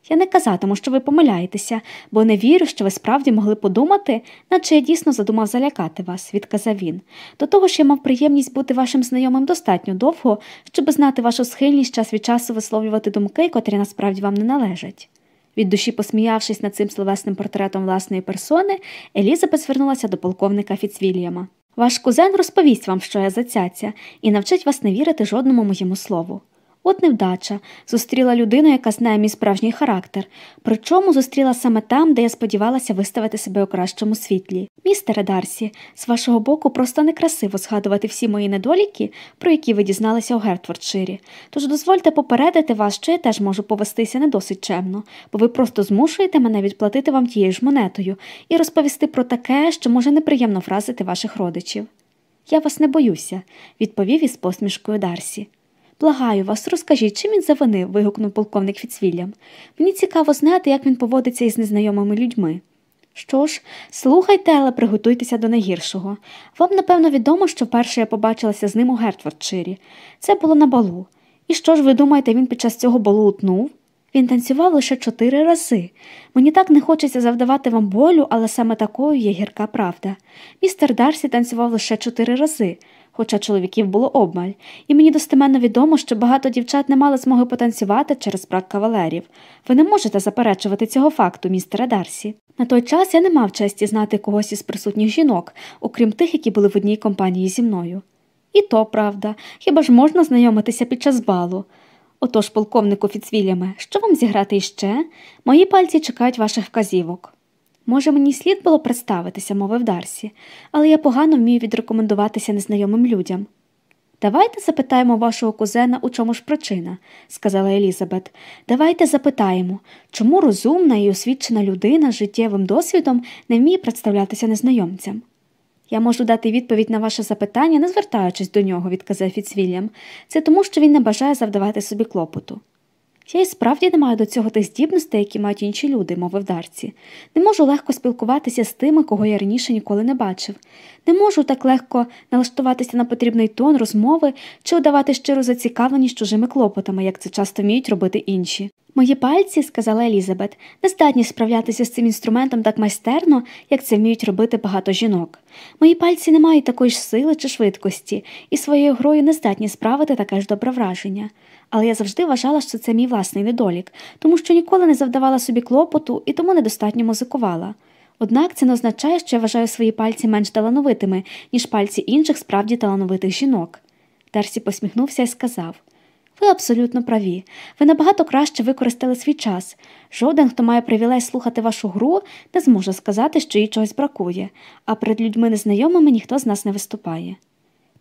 Я не казатиму, що ви помиляєтеся, бо не вірю, що ви справді могли подумати, наче я дійсно задумав залякати вас, відказав він. До того ж я мав приємність бути вашим знайомим достатньо довго, щоб знати вашу схильність час від часу висловлювати думки, котрі насправді вам не належать. Від душі посміявшись над цим словесним портретом власної персони, Елізабет звернулася до полковника Фіцвільяма. Ваш кузен розповість вам, що я за цяця, і навчить вас не вірити жодному моєму слову. От невдача зустріла людину, яка знає мій справжній характер, причому зустріла саме там, де я сподівалася виставити себе у кращому світлі. Містере Дарсі, з вашого боку просто некрасиво згадувати всі мої недоліки, про які ви дізналися у Гертфордширі. Тож дозвольте попередити вас, що я теж можу повестися не досить чемно, бо ви просто змушуєте мене відплатити вам тією ж монетою і розповісти про таке, що може неприємно вразити ваших родичів. Я вас не боюся, відповів із посмішкою Дарсі. Благаю вас, розкажіть, чим він завинив. вигукнув полковник Фіцвіллям. Мені цікаво знати, як він поводиться із незнайомими людьми. Що ж, слухайте, але приготуйтеся до найгіршого. Вам, напевно, відомо, що вперше я побачилася з ним у Гертфордширі. Це було на балу. І що ж ви думаєте, він під час цього балу утнув? Він танцював лише чотири рази. Мені так не хочеться завдавати вам болю, але саме такою є гірка правда. Містер Дарсі танцював лише чотири рази, хоча чоловіків було обмаль, і мені достеменно відомо, що багато дівчат не мали змоги потанцювати через брак кавалерів. Ви не можете заперечувати цього факту, містере Дарсі. На той час я не мав честі знати когось із присутніх жінок, окрім тих, які були в одній компанії зі мною. І то правда, хіба ж можна знайомитися під час балу? Отож, полковнику Фіцвіляме, що вам зіграти іще? Мої пальці чекають ваших вказівок. Може, мені слід було представитися, мовив Дарсі, але я погано вмію відрекомендуватися незнайомим людям. Давайте запитаємо вашого кузена, у чому ж причина, сказала Елізабет. Давайте запитаємо, чому розумна і освічена людина з життєвим досвідом не вміє представлятися незнайомцям. Я можу дати відповідь на ваше запитання, не звертаючись до нього, відказав Фіцвільям. Це тому, що він не бажає завдавати собі клопоту. Я і справді не маю до цього тих здібностей, які мають інші люди, мовив Дарці. Не можу легко спілкуватися з тими, кого я раніше ніколи не бачив. Не можу так легко налаштуватися на потрібний тон розмови чи удавати щиру зацікавленість чужими клопотами, як це часто вміють робити інші. Мої пальці, сказала Елізабет, не здатні справлятися з цим інструментом так майстерно, як це вміють робити багато жінок. Мої пальці не мають такої ж сили чи швидкості, і своєю грою не здатні справити таке ж добре враження. Але я завжди вважала, що це мій власний недолік, тому що ніколи не завдавала собі клопоту і тому недостатньо музикувала. Однак це не означає, що я вважаю свої пальці менш талановитими, ніж пальці інших справді талановитих жінок. Дарсі посміхнувся і сказав ви абсолютно праві. Ви набагато краще використали свій час. Жоден, хто має привілей слухати вашу гру, не зможе сказати, що їй чогось бракує, а перед людьми незнайомими ніхто з нас не виступає.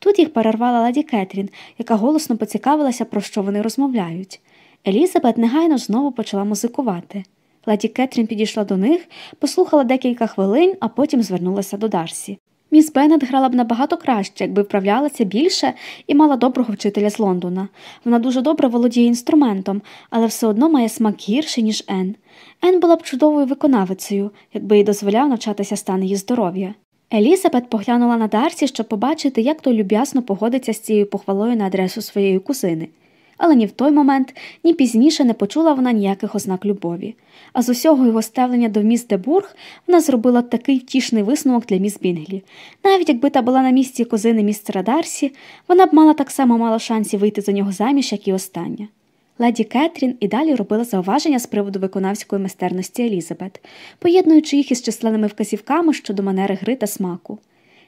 Тут їх перервала ладі Кетрін, яка голосно поцікавилася, про що вони розмовляють. Елізабет негайно знову почала музикувати. Ладі Кетрін підійшла до них, послухала декілька хвилин, а потім звернулася до Дарсі. Міс Беннет грала б набагато краще, якби вправлялася більше і мала доброго вчителя з Лондона. Вона дуже добре володіє інструментом, але все одно має смак гірший, ніж Ен. Ен була б чудовою виконавицею, якби їй дозволяв навчатися стан її здоров'я. Елізабет поглянула на Дарсі, щоб побачити, як той люб'язно погодиться з цією похвалою на адресу своєї кузини але ні в той момент, ні пізніше не почула вона ніяких ознак любові. А з усього його ставлення до міс Дебург вона зробила такий втішний висновок для міс Бінглі. Навіть якби та була на місці козини містера Дарсі, вона б мала так само мало шансів вийти за нього заміж, як і остання. Леді Кетрін і далі робила зауваження з приводу виконавської майстерності Елізабет, поєднуючи їх із численними вказівками щодо манери гри та смаку.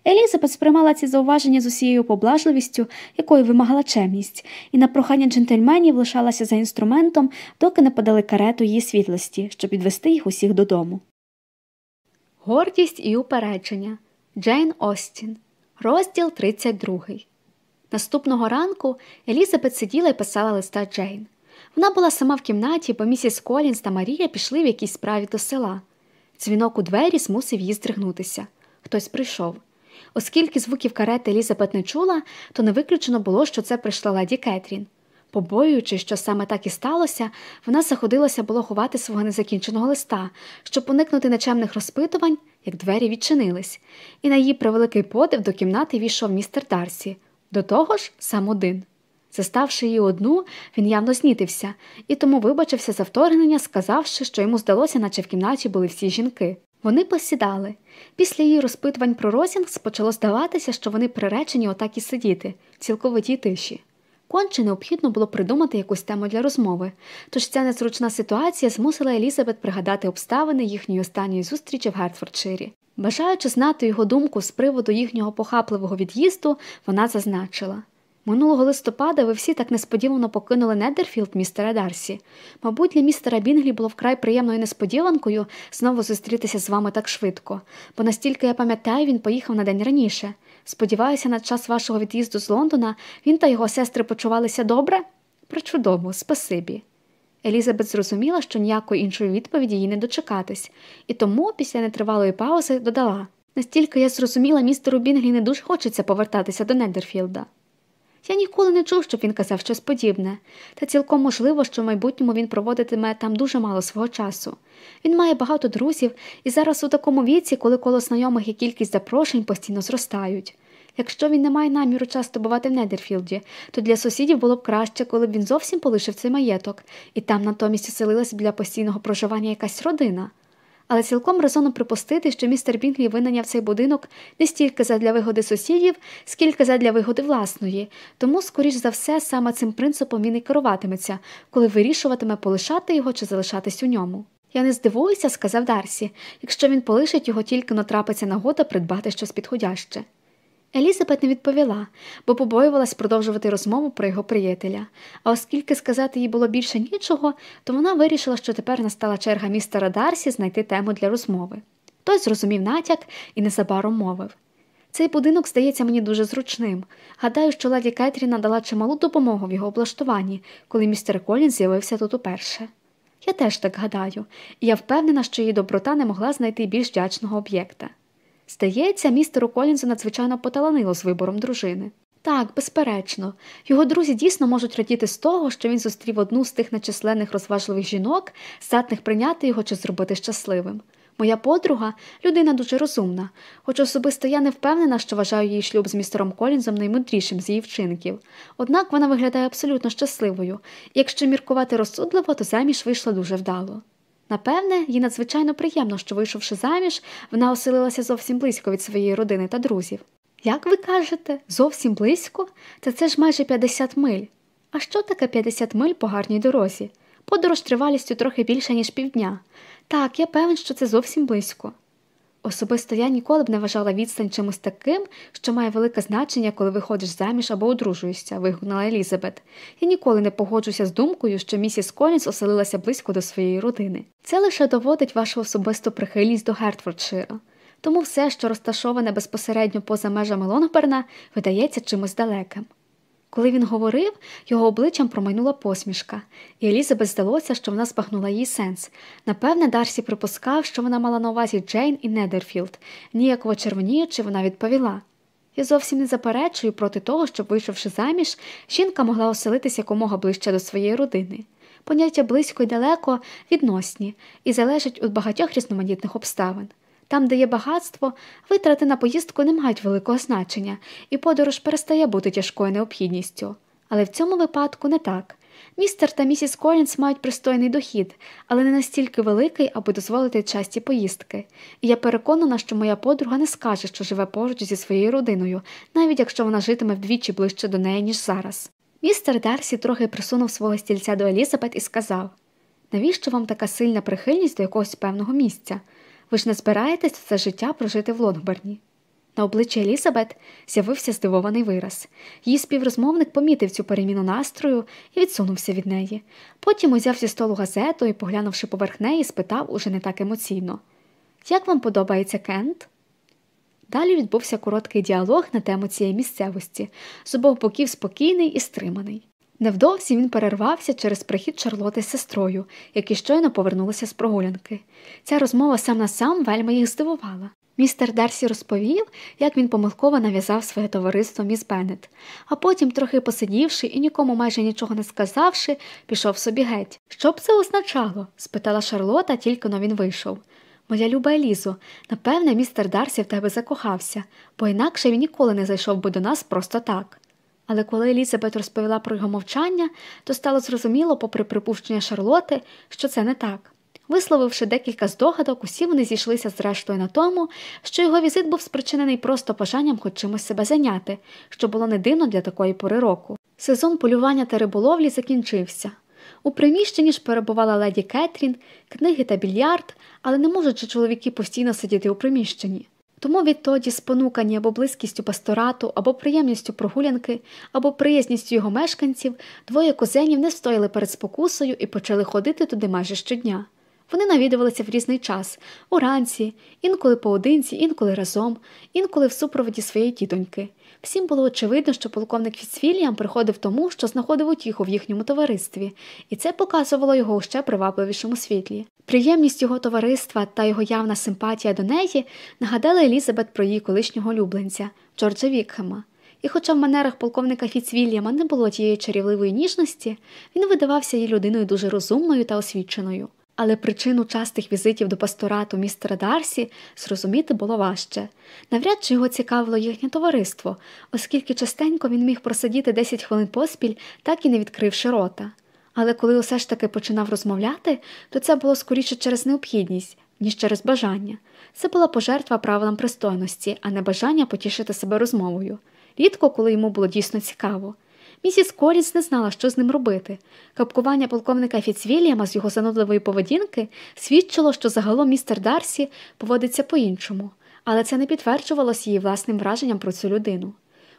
Елізабет сприймала ці зауваження з усією поблажливістю, якою вимагала чемність, і на прохання джентльменів лишалася за інструментом, доки не подали карету її світлості, щоб відвести їх усіх додому. Гордість і упередження Джейн Остін. Розділ 32. Наступного ранку Елізабет сиділа і писала листа Джейн. Вона була сама в кімнаті, бо місіс Колінс та Марія пішли в якійсь справі до села. Дзвінок у двері змусив її здригнутися. Хтось прийшов. Оскільки звуків карети Елізабет не чула, то не виключено було, що це прийшла леді Кетрін. Побоюючи, що саме так і сталося, вона заходилася було ховати свого незакінченого листа, щоб уникнути нечемних розпитувань, як двері відчинились, і на її превеликий подив до кімнати війшов містер Дарсі, до того ж сам один. Заставши її одну, він явно знітився і тому вибачився за вторгнення, сказавши, що йому здалося, наче в кімнаті були всі жінки. Вони посідали. Після її розпитувань про Розінгс почало здаватися, що вони приречені отак і сидіти, в цілковитій тиші. Конче необхідно було придумати якусь тему для розмови, тож ця незручна ситуація змусила Елізабет пригадати обставини їхньої останньої зустрічі в Гертфордширі. Бажаючи знати його думку з приводу їхнього похапливого від'їзду, вона зазначила. Минулого листопада ви всі так несподівано покинули Недерфілд містере Дарсі. Мабуть, для містера Бінглі було вкрай приємною несподіванкою знову зустрітися з вами так швидко, бо наскільки я пам'ятаю, він поїхав на день раніше. Сподіваюся, на час вашого від'їзду з Лондона він та його сестри почувалися добре? Причудово, спасибі. Елізабет зрозуміла, що ніякої іншої відповіді їй не дочекатись, і тому, після нетривалої паузи, додала настільки я зрозуміла, містеру Бінглі не дуже хочеться повертатися до Недерфілда. Я ніколи не чув, щоб він казав щось подібне, та цілком можливо, що в майбутньому він проводитиме там дуже мало свого часу. Він має багато друзів і зараз у такому віці, коли коло знайомих і кількість запрошень постійно зростають. Якщо він не має наміру часто бувати в Недерфілді, то для сусідів було б краще, коли б він зовсім полишив цей маєток, і там натомість оселилась для постійного проживання якась родина. Але цілком резонно припустити, що містер Бінглі винайняв цей будинок не стільки задля вигоди сусідів, скільки задля вигоди власної, тому, скоріш за все, саме цим принципом він і керуватиметься, коли вирішуватиме полишати його чи залишатись у ньому. Я не здивуюся, сказав Дарсі, якщо він полишить його, тільки натрапиться нагода придбати щось підходяще. Елізабет не відповіла, бо побоювалась продовжувати розмову про його приятеля, а оскільки сказати їй було більше нічого, то вона вирішила, що тепер настала черга містера Дарсі знайти тему для розмови. Той зрозумів натяк і незабаром мовив. Цей будинок здається мені дуже зручним. Гадаю, що леді Кетрі надала чималу допомогу в його облаштуванні, коли містер Колін з'явився тут уперше. Я теж так гадаю, і я впевнена, що її доброта не могла знайти більш вдячного об'єкта. Здається, містеру Колінзу надзвичайно поталанило з вибором дружини. Так, безперечно, його друзі дійсно можуть радіти з того, що він зустрів одну з тих нечисленних розважливих жінок, здатних прийняти його чи зробити щасливим. Моя подруга людина дуже розумна, хоч особисто я не впевнена, що вважаю її шлюб з містером Колінзом наймудрішим з її вчинків. Однак вона виглядає абсолютно щасливою, і якщо міркувати розсудливо, то заміж вийшла дуже вдало. Напевне, їй надзвичайно приємно, що, вийшовши заміж, вона оселилася зовсім близько від своєї родини та друзів. Як ви кажете, зовсім близько? Та це ж майже 50 миль. А що таке 50 миль по гарній дорозі? Подорож тривалістю трохи більше, ніж півдня. Так, я певен, що це зовсім близько. Особисто я ніколи б не вважала відстань чимось таким, що має велике значення, коли виходиш заміж або одружуєшся, вигукнула Елізабет. Я ніколи не погоджуся з думкою, що місіс Колінс оселилася близько до своєї родини. Це лише доводить вашу особисту прихильність до Гертфордшира. Тому все, що розташоване безпосередньо поза межами Лонгберна, видається чимось далеким. Коли він говорив, його обличчям промайнула посмішка, і Елізабет здалося, що вона збагнула її сенс. Напевне, Дарсі припускав, що вона мала на увазі Джейн і Недерфілд, ніяково червоніючи, вона відповіла. Я зовсім не заперечую проти того, щоб, вийшовши заміж, жінка могла оселитися якомога ближче до своєї родини. Поняття близько і далеко відносні і залежать від багатьох різноманітних обставин. Там, де є багатство, витрати на поїздку не мають великого значення, і подорож перестає бути тяжкою необхідністю. Але в цьому випадку не так. Містер та місіс Колінс мають пристойний дохід, але не настільки великий, аби дозволити часті поїздки. І я переконана, що моя подруга не скаже, що живе поруч зі своєю родиною, навіть якщо вона житиме вдвічі ближче до неї, ніж зараз. Містер Дарсі трохи присунув свого стільця до Елізабет і сказав навіщо вам така сильна прихильність до якогось певного місця? Ви ж не збираєтесь все життя прожити в Лонгберні? На обличчі Елізабет з'явився здивований вираз. Її співрозмовник помітив цю переміну настрою і відсунувся від неї. Потім узяв зі столу газету і, поглянувши поверх неї, спитав уже не так емоційно Як вам подобається Кент? Далі відбувся короткий діалог на тему цієї місцевості, з обох боків спокійний і стриманий. Невдовзі він перервався через прихід Шарлоти з сестрою, які щойно повернулися з прогулянки. Ця розмова сам на сам вельми їх здивувала. Містер Дарсі розповів, як він помилково нав'язав своє товариство міс Беннет, а потім, трохи посидівши і нікому майже нічого не сказавши, пішов собі геть. Що б це означало? спитала Шарлота, тільки но він вийшов. Моя люба Елізо, напевне, містер Дарсі в тебе закохався, бо інакше він ніколи не зайшов би до нас просто так. Але коли Елізабет розповіла про його мовчання, то стало зрозуміло, попри припущення Шарлоти, що це не так. Висловивши декілька здогадок, усі вони зійшлися зрештою на тому, що його візит був спричинений просто бажанням хоч чимось себе зайняти, що було не дивно для такої пори року. Сезон полювання та риболовлі закінчився. У приміщенні ж перебувала леді Кетрін, книги та більярд, але не можуть чоловіки постійно сидіти у приміщенні. Тому відтоді, спонукані або близькістю пасторату, або приємністю прогулянки, або приязністю його мешканців, двоє кузенів не стояли перед спокусою і почали ходити туди майже щодня. Вони навідувалися в різний час уранці, інколи поодинці, інколи разом, інколи в супроводі своєї тітоньки. Всім було очевидно, що полковник Фіцвільям приходив тому, що знаходив утіху в їхньому товаристві, і це показувало його у ще привабливішому світлі. Приємність його товариства та його явна симпатія до неї нагадали Елізабет про її колишнього улюбленця Джорджа Вікхема. І, хоча в манерах полковника Фіцвільяма не було тієї чарівливої ніжності, він видавався їй людиною дуже розумною та освіченою. Але причину частих візитів до пасторату містера Дарсі зрозуміти було важче. Навряд чи його цікавило їхнє товариство, оскільки частенько він міг просидіти 10 хвилин поспіль, так і не відкривши рота. Але коли усе ж таки починав розмовляти, то це було скоріше через необхідність, ніж через бажання. Це була пожертва правилам пристойності, а не бажання потішити себе розмовою. Рідко, коли йому було дійсно цікаво. Місіс Колінс не знала, що з ним робити. Капкування полковника Фіцвільяма з його занудливої поведінки свідчило, що загалом містер Дарсі поводиться по-іншому, але це не підтверджувалося її власним враженням про цю людину.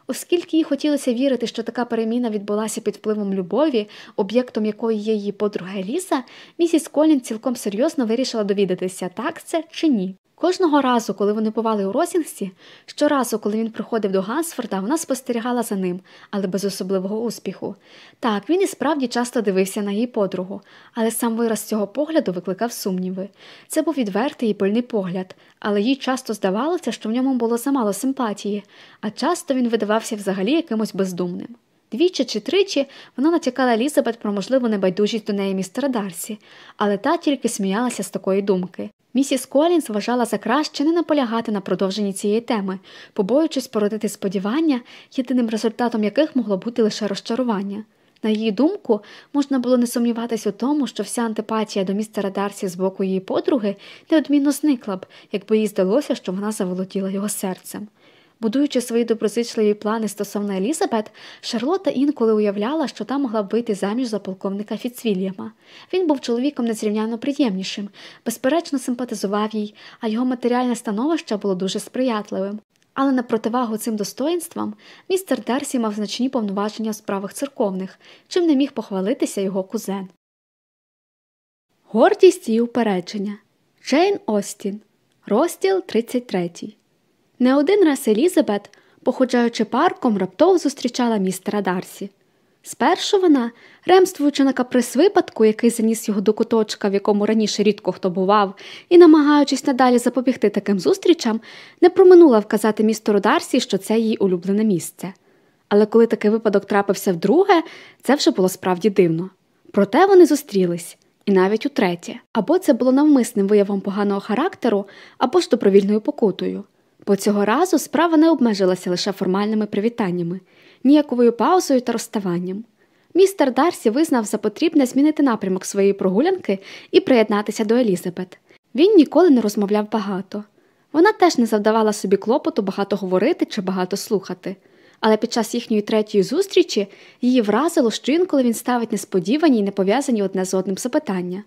Оскільки їй хотілося вірити, що така переміна відбулася під впливом любові, об'єктом якої є її подруга Еліза, місіс Колін цілком серйозно вирішила довідатися, так це чи ні. Кожного разу, коли вони бували у Росінгсі, щоразу, коли він приходив до Гансфорда, вона спостерігала за ним, але без особливого успіху. Так, він і справді часто дивився на її подругу, але сам вираз цього погляду викликав сумніви. Це був відвертий і пильний погляд, але їй часто здавалося, що в ньому було замало симпатії, а часто він видавався взагалі якимось бездумним. Двічі чи тричі вона натякала Елізабет про можливу небайдужість до неї містера Дарсі, але та тільки сміялася з такої думки. Місіс Колінс вважала за краще не наполягати на продовженні цієї теми, побоюючись породити сподівання, єдиним результатом яких могло бути лише розчарування. На її думку, можна було не сумніватися у тому, що вся антипатія до містера Дарсі з боку її подруги неодмінно зникла б, якби їй здалося, що вона заволоділа його серцем. Будуючи свої доброзичливі плани стосовно Елізабет, Шарлота інколи уявляла, що та могла б вийти заміж за полковника Фіцвільяма. Він був чоловіком незрівняно приємнішим, безперечно симпатизував їй, а його матеріальне становище було дуже сприятливим. Але на противагу цим достоїнствам містер Дерсі мав значні повноваження у справах церковних, чим не міг похвалитися його кузен. Гордість і упередження Джейн Остін. Розділ 33 не один раз Елізабет, походжаючи парком, раптово зустрічала містера Дарсі. Спершу вона, ремствуючи на каприз випадку, який заніс його до куточка, в якому раніше рідко хто бував, і намагаючись надалі запобігти таким зустрічам, не проминула вказати містеру Дарсі, що це її улюблене місце. Але коли такий випадок трапився вдруге, це вже було справді дивно. Проте вони зустрілись, і навіть утретє. Або це було навмисним виявом поганого характеру, або ж добровільною покутою. Бо цього разу справа не обмежилася лише формальними привітаннями, ніяковою паузою та розставанням. Містер Дарсі визнав за потрібне змінити напрямок своєї прогулянки і приєднатися до Елізабет. Він ніколи не розмовляв багато. Вона теж не завдавала собі клопоту багато говорити чи багато слухати, але під час їхньої третьої зустрічі її вразило, що інколи він ставить несподівані і не пов'язані одне з одним запитання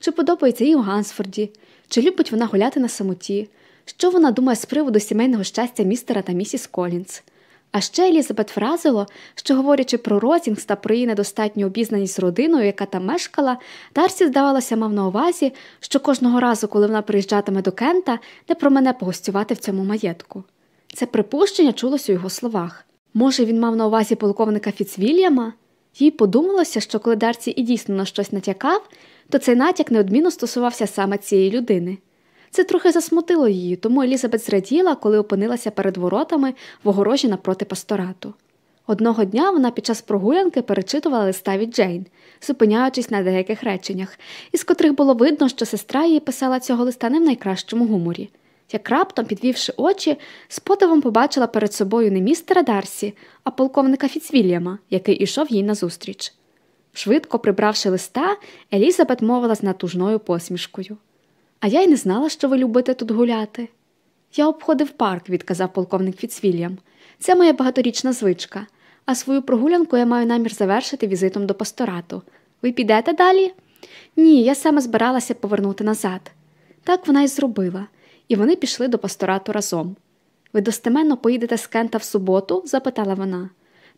чи подобається їй у Гансфорді, чи любить вона гуляти на самоті що вона думає з приводу сімейного щастя містера та місіс Колінс. А ще Елізабет вразило, що, говорячи про Розінгс та про її недостатню обізнаність з родиною, яка там мешкала, Дарсі, здавалося, мав на увазі, що кожного разу, коли вона приїжджатиме до Кента, не про мене погостювати в цьому маєтку. Це припущення чулося у його словах. Може, він мав на увазі полковника Фіцвільяма? Їй подумалося, що коли Дарсі і дійсно на щось натякав, то цей натяк неодмінно стосувався саме цієї людини. Це трохи засмутило її, тому Елізабет зраділа, коли опинилася перед воротами в огорожі напроти пасторату. Одного дня вона під час прогулянки перечитувала листа від Джейн, зупиняючись на деяких реченнях, із котрих було видно, що сестра її писала цього листа не в найкращому гуморі. Як раптом, підвівши очі, з подивом побачила перед собою не містера Дарсі, а полковника Фіцвільяма, який ішов їй назустріч. Швидко прибравши листа, Елізабет мовила з натужною посмішкою. А я й не знала, що ви любите тут гуляти. Я обходив парк, відказав полковник Фіцвільям. Це моя багаторічна звичка, а свою прогулянку я маю намір завершити візитом до пасторату. Ви підете далі? Ні, я саме збиралася повернути назад. Так вона й зробила, і вони пішли до пасторату разом. Ви достеменно поїдете з Кента в суботу? запитала вона.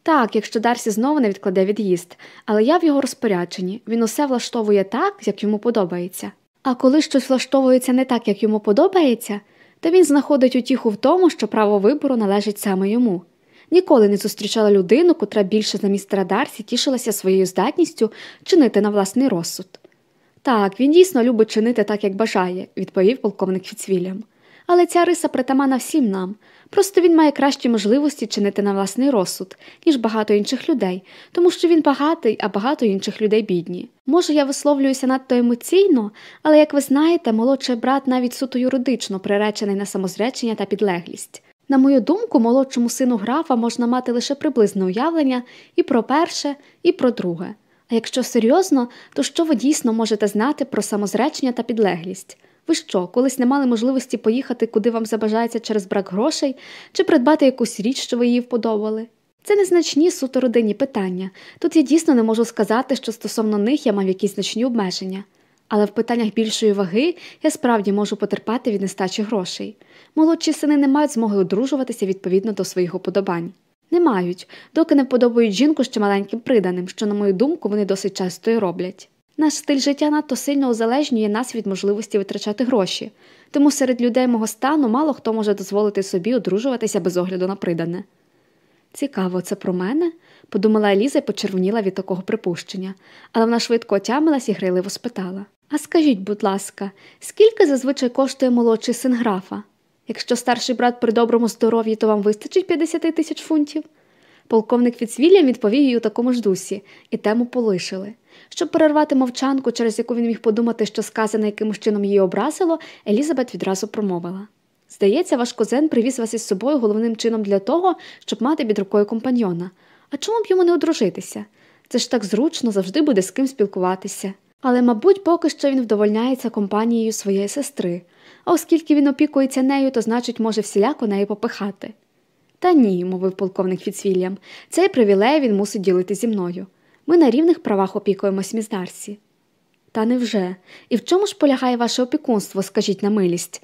Так, якщо Дарсі знову не відкладе від'їзд, але я в його розпорядженні. Він усе влаштовує так, як йому подобається. А коли щось влаштовується не так, як йому подобається, то він знаходить утіху в тому, що право вибору належить саме йому. Ніколи не зустрічала людину, котра більше за містера Дарсі тішилася своєю здатністю чинити на власний розсуд. Так, він дійсно любить чинити так, як бажає, відповів полковник Фіцвілям. Але ця риса притамана всім нам. Просто він має кращі можливості чинити на власний розсуд, ніж багато інших людей, тому що він багатий, а багато інших людей бідні. Може, я висловлююся надто емоційно, але, як ви знаєте, молодший брат навіть суто юридично приречений на самозречення та підлеглість. На мою думку, молодшому сину графа можна мати лише приблизне уявлення і про перше, і про друге. А якщо серйозно, то що ви дійсно можете знати про самозречення та підлеглість? Ви що, колись не мали можливості поїхати, куди вам забажається через брак грошей, чи придбати якусь річ, що ви її вподобали? Це незначні суто родинні питання. Тут я дійсно не можу сказати, що стосовно них я мав якісь значні обмеження. Але в питаннях більшої ваги я справді можу потерпати від нестачі грошей. Молодші сини не мають змоги одружуватися відповідно до своїх уподобань. Не мають, доки не подобають жінку ще маленьким приданим, що, на мою думку, вони досить часто і роблять. Наш стиль життя надто сильно узалежнює нас від можливості витрачати гроші, тому серед людей мого стану мало хто може дозволити собі одружуватися без огляду на придане. Цікаво, це про мене? подумала Еліза і почервоніла від такого припущення, але вона швидко отямилась і грайливо спитала А скажіть, будь ласка, скільки зазвичай коштує молодший син графа? Якщо старший брат при доброму здоров'ї, то вам вистачить 50 тисяч фунтів? Полковник Фіцвілля відповів їй у такому ж дусі, і тему полишили. Щоб перервати мовчанку, через яку він міг подумати, що сказане якимось чином її образило, Елізабет відразу промовила Здається, ваш кузен привіз вас із собою головним чином для того, щоб мати під рукою компаньйона. А чому б йому не одружитися? Це ж так зручно завжди буде з ким спілкуватися. Але, мабуть, поки що він вдовольняється компанією своєї сестри, а оскільки він опікується нею, то значить може всіляко неї попихати. Та ні, мовив полковник Фіцвільям, цей привілей він мусить ділити зі мною. Ми на рівних правах опікуємось міс Дарсі. Та невже? І в чому ж полягає ваше опікунство, скажіть на милість?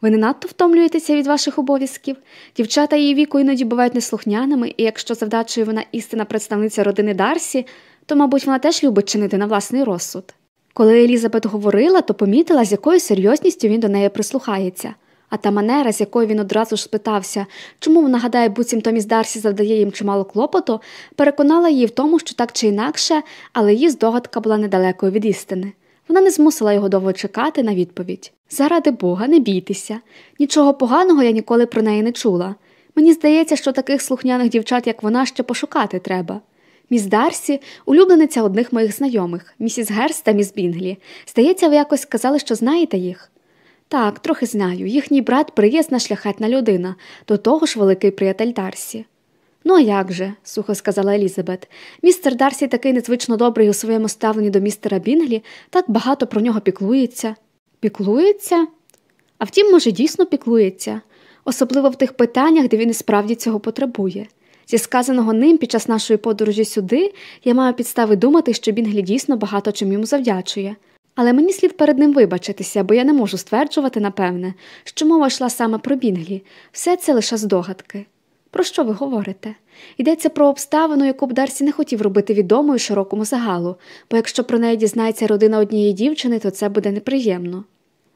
Ви не надто втомлюєтеся від ваших обов'язків? Дівчата її віку іноді бувають неслухняними, і якщо завдачою вона істина представниця родини Дарсі, то, мабуть, вона теж любить чинити на власний розсуд. Коли Елізабет говорила, то помітила, з якою серйозністю він до неї прислухається, а та манера, з якою він одразу ж спитався, чому вона гадає, буцімто міс Дарсі завдає їм чимало клопоту, переконала її в тому, що так чи інакше, але її здогадка була недалекою від істини. Вона не змусила його довго чекати на відповідь. Заради Бога, не бійтеся. Нічого поганого я ніколи про неї не чула. Мені здається, що таких слухняних дівчат, як вона, ще пошукати треба. Міс Дарсі улюблениця одних моїх знайомих, місіс Герст та міс Бінглі. Здається, ви якось сказали, що знаєте їх? Так, трохи знаю. Їхній брат приязна шляхетна людина, до того ж великий приятель Дарсі. Ну, а як же, сухо сказала Елізабет. Містер Дарсі такий незвично добрий у своєму ставленні до містера Бінглі, так багато про нього піклується. Піклується? А втім, може, дійсно піклується, особливо в тих питаннях, де він і справді цього потребує. Зі сказаного ним під час нашої подорожі сюди я маю підстави думати, що Бінглі дійсно багато чим йому завдячує. Але мені слід перед ним вибачитися, бо я не можу стверджувати, напевне, що мова йшла саме про Бінглі, все це лише здогадки. Про що ви говорите? Йдеться про обставину, яку б Дарсі не хотів робити відомою широкому загалу, бо якщо про неї дізнається родина однієї дівчини, то це буде неприємно.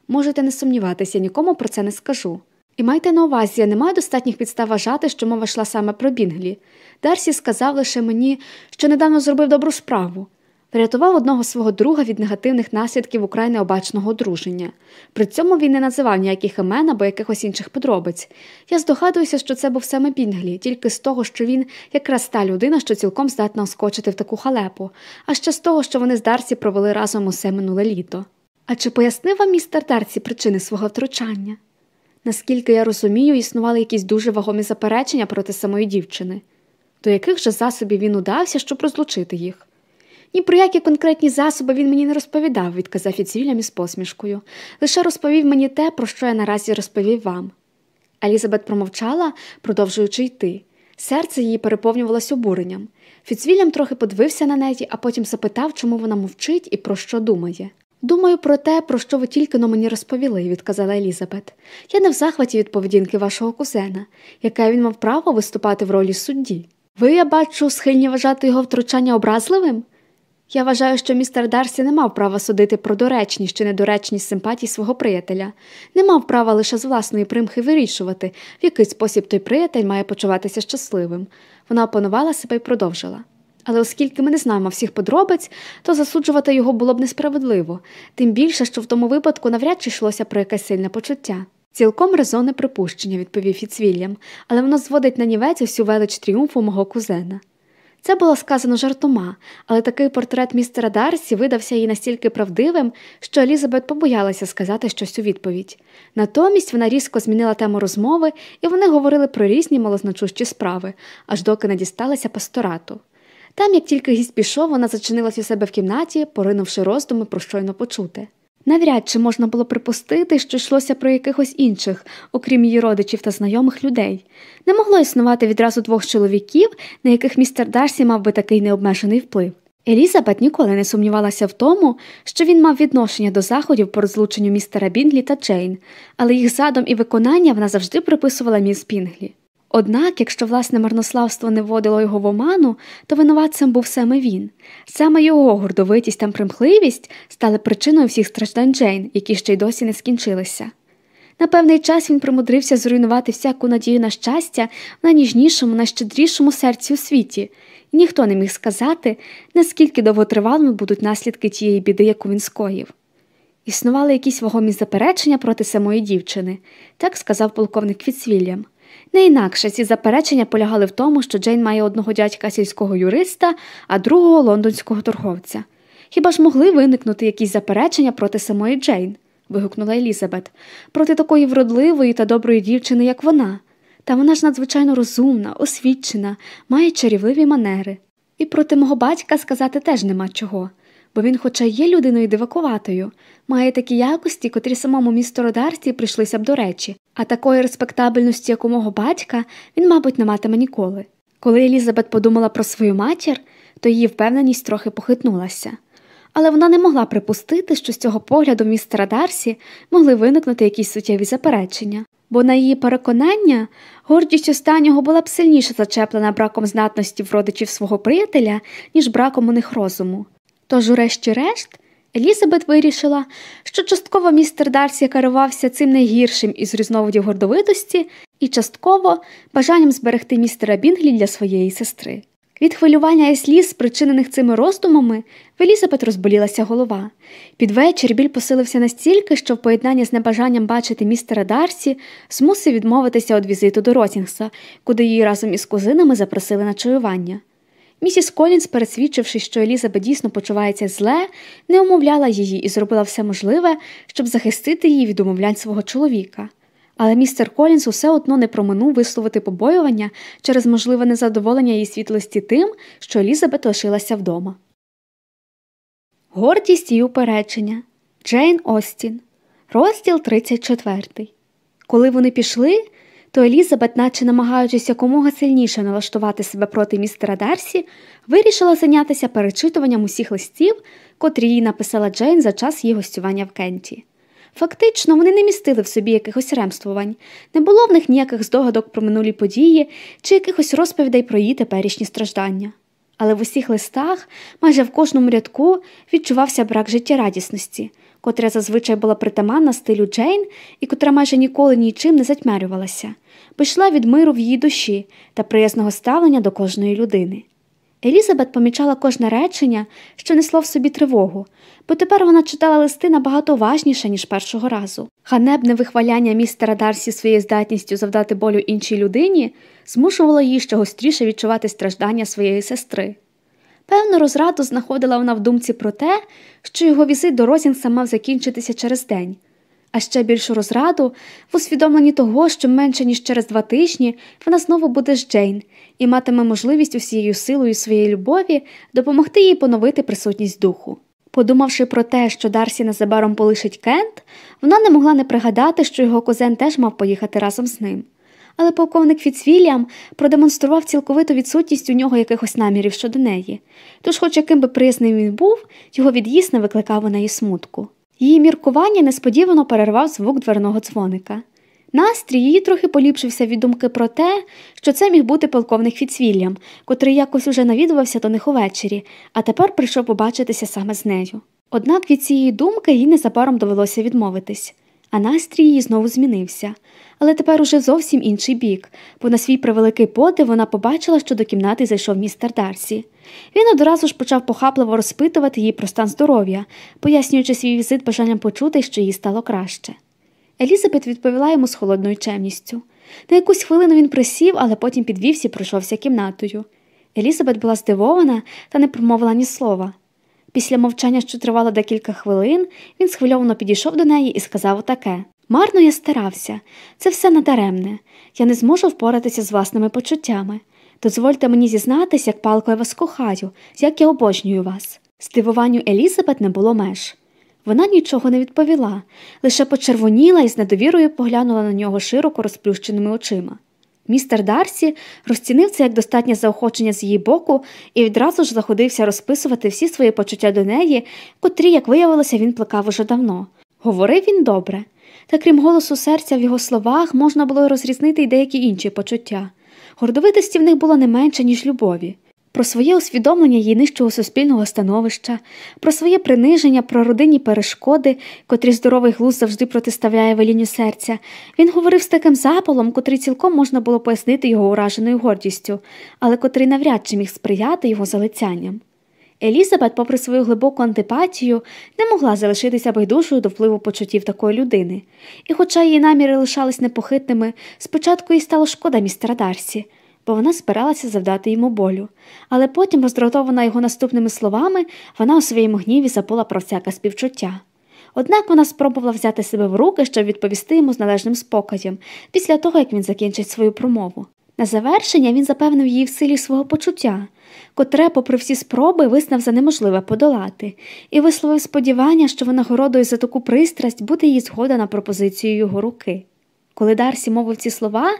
Можете не сумніватися, нікому про це не скажу. І майте на увазі, я не маю достатніх підстав вважати, що мова йшла саме про Бінглі. Дарсі сказав лише мені, що недавно зробив добру справу. Врятував одного свого друга від негативних наслідків украй необачного одруження. При цьому він не називав ніяких імен або якихось інших подробиць. Я здогадуюся, що це був саме Бінглі, тільки з того, що він якраз та людина, що цілком здатна оскочити в таку халепу, а ще з того, що вони з Дарсі провели разом усе минуле літо. А чи пояснив вам містер Дарсі причини свого втручання? Наскільки я розумію, існували якісь дуже вагомі заперечення проти самої дівчини, до яких же засобів він удався, щоб розлучити їх? Ні про які конкретні засоби він мені не розповідав, відказав Фіцвілям із посмішкою. Лише розповів мені те, про що я наразі розповів вам. Елізабет промовчала, продовжуючи йти. Серце її переповнювалось обуренням. Фіцвілям трохи подивився на неї, а потім запитав, чому вона мовчить і про що думає. Думаю про те, про що ви тільки но мені розповіли, відказала Елізабет. Я не в захваті від поведінки вашого кузена, яке він мав право виступати в ролі судді. Ви, я бачу, схильні вважати його втручання образливим? Я вважаю, що містер Дарсі не мав права судити про доречність чи недоречність симпатій свого приятеля, не мав права лише з власної примхи вирішувати, в який спосіб той приятель має почуватися щасливим. Вона опанувала себе і продовжила. Але оскільки ми не знаємо всіх подробиць, то засуджувати його було б несправедливо, тим більше, що в тому випадку навряд чи йшлося про якесь сильне почуття. Цілком резонне припущення, відповів Фіцвільям, але воно зводить на нівець усю велич тріумфу мого кузена. Це було сказано жартома, але такий портрет містера Дарсі видався їй настільки правдивим, що Елізабет побоялася сказати щось у відповідь. Натомість вона різко змінила тему розмови, і вони говорили про різні малозначущі справи, аж доки не дісталися пасторату. Там, як тільки гість пішов, вона зачинилась у себе в кімнаті, поринувши роздуми про щойно почути. Навряд чи можна було припустити, що йшлося про якихось інших, окрім її родичів та знайомих людей. Не могло існувати відразу двох чоловіків, на яких містер Дарсі мав би такий необмежений вплив. Елізабет ніколи не сумнівалася в тому, що він мав відношення до заходів по розлученню містера Бінглі та Джейн, але їх задум і виконання вона завжди приписувала міс Бінглі. Однак, якщо власне марнославство не вводило його в оману, то винуватцем був саме він. Саме його гордовитість та примхливість стали причиною всіх страждань Джейн, які ще й досі не скінчилися. На певний час він примудрився зруйнувати всяку надію на щастя в найніжнішому, найщедрішому серці у світі, і ніхто не міг сказати, наскільки довготривалими будуть наслідки тієї біди, яку він скоїв. Існували якісь вагомі заперечення проти самої дівчини, так сказав полковник Фіцвільям. Не інакше ці заперечення полягали в тому, що Джейн має одного дядька сільського юриста, а другого лондонського торговця. Хіба ж могли виникнути якісь заперечення проти самої Джейн? вигукнула Елізабет, проти такої вродливої та доброї дівчини, як вона. Та вона ж надзвичайно розумна, освічена, має чарівливі манери. І проти мого батька сказати теж нема чого бо він, хоча є людиною дивакуватою, має такі якості, котрі самому містеру Дарсі прийшлися б до речі, а такої респектабельності, як у мого батька, він, мабуть, не матиме ніколи. Коли Елізабет подумала про свою матір, то її впевненість трохи похитнулася. Але вона не могла припустити, що з цього погляду містера Дарсі могли виникнути якісь суттєві заперечення, бо, на її переконання, гордість останнього була б сильніше зачеплена браком знатності в родичів свого приятеля, ніж браком у них розуму. Тож, урешті-решт, Елізабет вирішила, що частково містер Дарсі керувався цим найгіршим із різновидів гордовитості і частково бажанням зберегти містера Бінглі для своєї сестри. Від хвилювання і сліз, спричинених цими роздумами, в Елізабет розболілася голова. Під вечір біль посилився настільки, що в поєднанні з небажанням бачити містера Дарсі змусив відмовитися від візиту до Розінгса, куди її разом із кузинами запросили на чаювання. Місіс Колінс, пересвідчившись, що Елізабет дійсно почувається зле, не умовляла її і зробила все можливе, щоб захистити її від умовлянь свого чоловіка. Але містер Колінс усе одно не проминув висловити побоювання через можливе незадоволення її світлості тим, що Елізабет лишилася вдома. Гордість і упередження Джейн Остін. Розділ 34. Коли вони пішли, то Елізабет, наче намагаючись якомога сильніше налаштувати себе проти містера Дарсі, вирішила зайнятися перечитуванням усіх листів, котрі їй написала Джейн за час її гостювання в Кенті. Фактично, вони не містили в собі якихось ремствувань, не було в них ніяких здогадок про минулі події чи якихось розповідей про її теперішні страждання. Але в усіх листах, майже в кожному рядку, відчувався брак життєрадісності, котра зазвичай була притаманна стилю Джейн і котра майже ніколи нічим не затьмарювалася бо йшла від миру в її душі та приязного ставлення до кожної людини. Елізабет помічала кожне речення, що несло в собі тривогу, бо тепер вона читала листи набагато важніше, ніж першого разу. Ханебне вихваляння містера Дарсі своєю здатністю завдати болю іншій людині змушувало її ще гостріше відчувати страждання своєї сестри. Певну розраду знаходила вона в думці про те, що його візит до Розінса мав закінчитися через день а ще більшу розраду в усвідомленні того, що менше ніж через два тижні вона знову буде з Джейн і матиме можливість усією силою своєї любові допомогти їй поновити присутність духу. Подумавши про те, що Дарсі незабаром полишить Кент, вона не могла не пригадати, що його кузен теж мав поїхати разом з ним. Але полковник Фіцвільям продемонстрував цілковиту відсутність у нього якихось намірів щодо неї, тож, хоч яким би приязним він був, його від'їзд не викликав у неї смутку. Її міркування несподівано перервав звук дверного дзвоника. Настрій її трохи поліпшився від думки про те, що це міг бути полковник Фіцвільям, котрий якось уже навідувався до них увечері, а тепер прийшов побачитися саме з нею. Однак від цієї думки їй незабаром довелося відмовитись, а настрій її знову змінився. Але тепер уже зовсім інший бік, бо на свій превеликий подив вона побачила, що до кімнати зайшов містер Дарсі. Він одразу ж почав похапливо розпитувати її про стан здоров'я, пояснюючи свій візит бажанням почути, що їй стало краще. Елізабет відповіла йому з холодною чемністю. На якусь хвилину він присів, але потім підвівся і пройшовся кімнатою. Елізабет була здивована та не промовила ні слова. Після мовчання, що тривало декілька хвилин, він схвильовано підійшов до неї і сказав отаке Марно я старався, це все надаремне. Я не зможу впоратися з власними почуттями. Дозвольте мені зізнатися, як палко я вас кохаю, як я обожнюю вас. Здивуванню Елізабет не було меж. Вона нічого не відповіла, лише почервоніла і з недовірою поглянула на нього широко розплющеними очима. Містер Дарсі розцінив це як достатнє заохочення з її боку і відразу ж заходився розписувати всі свої почуття до неї, котрі, як виявилося, він плекав уже давно. Говорив він добре, та крім голосу серця в його словах можна було розрізнити й деякі інші почуття. Гордовитості в них було не менше, ніж любові. Про своє усвідомлення її нижчого суспільного становища, про своє приниження, про родинні перешкоди, котрі здоровий глузд завжди протиставляє велінню серця, він говорив з таким запалом, котрий цілком можна було пояснити його ураженою гордістю, але котрий навряд чи міг сприяти його залицянням. Елізабет, попри свою глибоку антипатію, не могла залишитися байдужою до впливу почуттів такої людини, і, хоча її наміри лишались непохитними, спочатку їй стало шкода містера Дарсі, бо вона спиралася завдати йому болю, але потім, роздратована його наступними словами, вона у своєму гніві забула про всяке співчуття. Однак вона спробувала взяти себе в руки, щоб відповісти йому з належним спокоєм, після того як він закінчить свою промову. На завершення він запевнив її в силі свого почуття, котре, попри всі спроби, визнав за неможливе подолати, і висловив сподівання, що винагородою за таку пристрасть буде її згода на пропозицію його руки. Коли Дарсі мовив ці слова,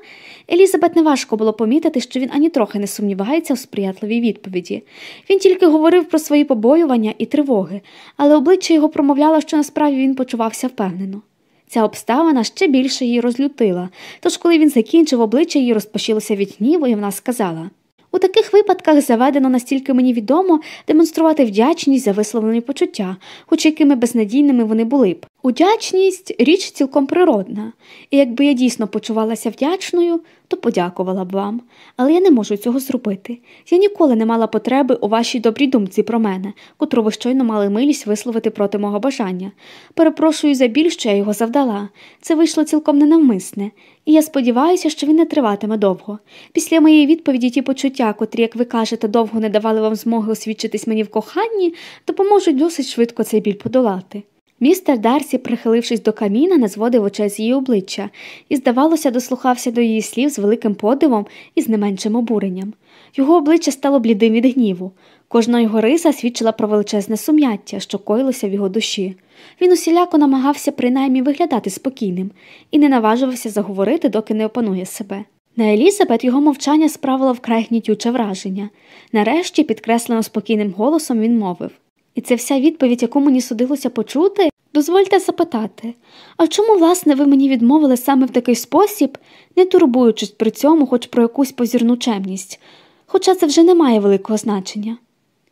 Елізабет неважко було помітити, що він ані трохи не сумнівається у сприятливій відповіді. Він тільки говорив про свої побоювання і тривоги, але обличчя його промовляло, що насправді він почувався впевнено. Ця обставина ще більше її розлютила, тож, коли він закінчив, обличчя її розпочилося від гніву, і вона сказала у таких випадках заведено настільки мені відомо демонструвати вдячність за висловлені почуття, хоч якими безнадійними вони були б. Удячність річ цілком природна, і якби я дійсно почувалася вдячною, то подякувала б вам, але я не можу цього зробити. Я ніколи не мала потреби у вашій добрій думці про мене, котру ви щойно мали милість висловити проти мого бажання. Перепрошую за біль, що я його завдала. Це вийшло цілком ненавмисне, і я сподіваюся, що він не триватиме довго. Після моєї відповіді ті почуття, котрі, як ви кажете, довго не давали вам змоги освідчитись мені в коханні, допоможуть досить швидко цей біль подолати. Містер Дарсі, прихилившись до каміна, не зводив очей з її обличчя і, здавалося, дослухався до її слів з великим подивом і з не меншим обуренням. Його обличчя стало блідим від гніву. Кожна його риса свідчила про величезне сум'яття, що коїлося в його душі. Він усіляко намагався принаймні виглядати спокійним і не наважувався заговорити, доки не опанує себе. На Елізабет його мовчання справило вкрай гнітюче враження. Нарешті, підкреслено спокійним голосом, він мовив І це вся відповідь, яку мені судилося почути? Дозвольте запитати, а чому, власне, ви мені відмовили саме в такий спосіб, не турбуючись при цьому хоч про якусь позірну чемність, хоча це вже не має великого значення.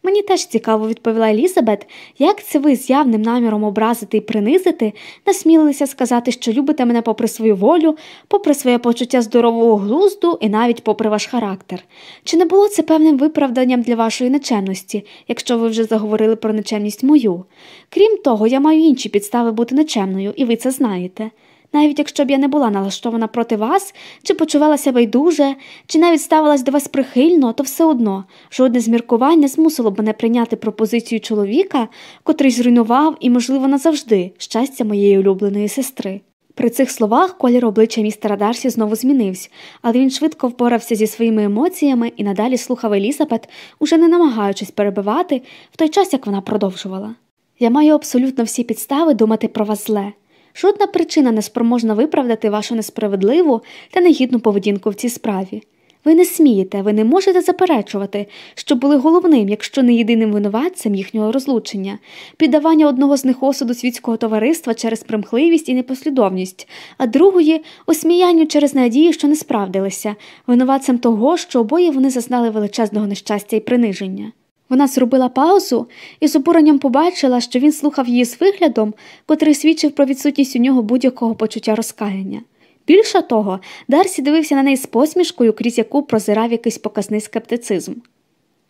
Мені теж цікаво, відповіла Елізабет, як це ви з явним наміром образити і принизити, насмілилися сказати, що любите мене попри свою волю, попри своє почуття здорового глузду і навіть попри ваш характер. Чи не було це певним виправданням для вашої нечемності, якщо ви вже заговорили про нечемність мою? Крім того, я маю інші підстави бути нечемною, і ви це знаєте. Навіть якщо б я не була налаштована проти вас, чи почувалася байдуже, чи навіть ставилась до вас прихильно, то все одно жодне зміркувань не змусило б мене прийняти пропозицію чоловіка, котрий зруйнував і, можливо, назавжди щастя моєї улюбленої сестри. При цих словах колір обличчя містера Дарсі знову змінився, але він швидко впорався зі своїми емоціями і надалі слухав Елізабет, уже не намагаючись перебивати, в той час як вона продовжувала. Я маю абсолютно всі підстави думати про вас зле. Жодна причина не спроможна виправдати вашу несправедливу та негідну поведінку в цій справі. Ви не смієте, ви не можете заперечувати, що були головним, якщо не єдиним винуватцем їхнього розлучення, піддавання одного з них осуду світського товариства через примхливість і непослідовність, а другої осміянню через надії, що не справдилися, винуватцем того, що обоє вони зазнали величезного нещастя і приниження. Вона зробила паузу і з обуренням побачила, що він слухав її з виглядом, котрий свідчив про відсутність у нього будь-якого почуття розкаяння. Більше того, Дарсі дивився на неї з посмішкою, крізь яку прозирав якийсь показний скептицизм.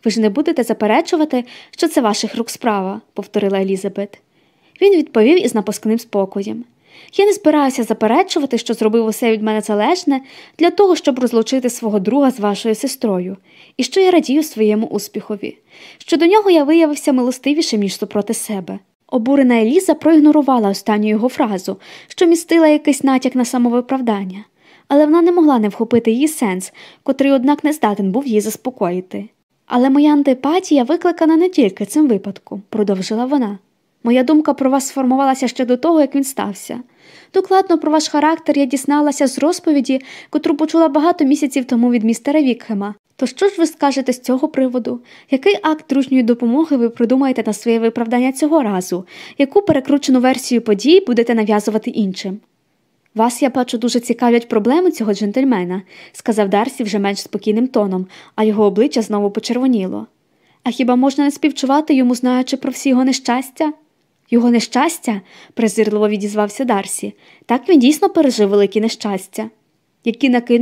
Ви ж не будете заперечувати, що це ваших рук справа, повторила Елізабет. Він відповів із напускним спокоєм. Я не збираюся заперечувати, що зробив усе від мене залежне для того, щоб розлучити свого друга з вашою сестрою, і що я радію своєму успіхові. що до нього я виявився милостивішим, ніж супроти себе. Обурена Еліза проігнорувала останню його фразу, що містила якийсь натяк на самовиправдання, але вона не могла не вхопити її сенс, котрий, однак, не здатен був її заспокоїти. Але моя антипатія викликана не тільки цим випадком, продовжила вона. Моя думка про вас сформувалася ще до того, як він стався. Докладно про ваш характер я дізналася з розповіді, котру почула багато місяців тому від містера Вікхема. То що ж ви скажете з цього приводу? Який акт дружньої допомоги ви придумаєте на своє виправдання цього разу? Яку перекручену версію подій будете нав'язувати іншим? Вас, я бачу, дуже цікавлять проблеми цього джентльмена, сказав Дарсі вже менш спокійним тоном, а його обличчя знову почервоніло. А хіба можна не співчувати йому, знаючи про всі його нещастя? Його нещастя, презирливо відізвався Дарсі, так він дійсно пережив великі нещастя, які накинув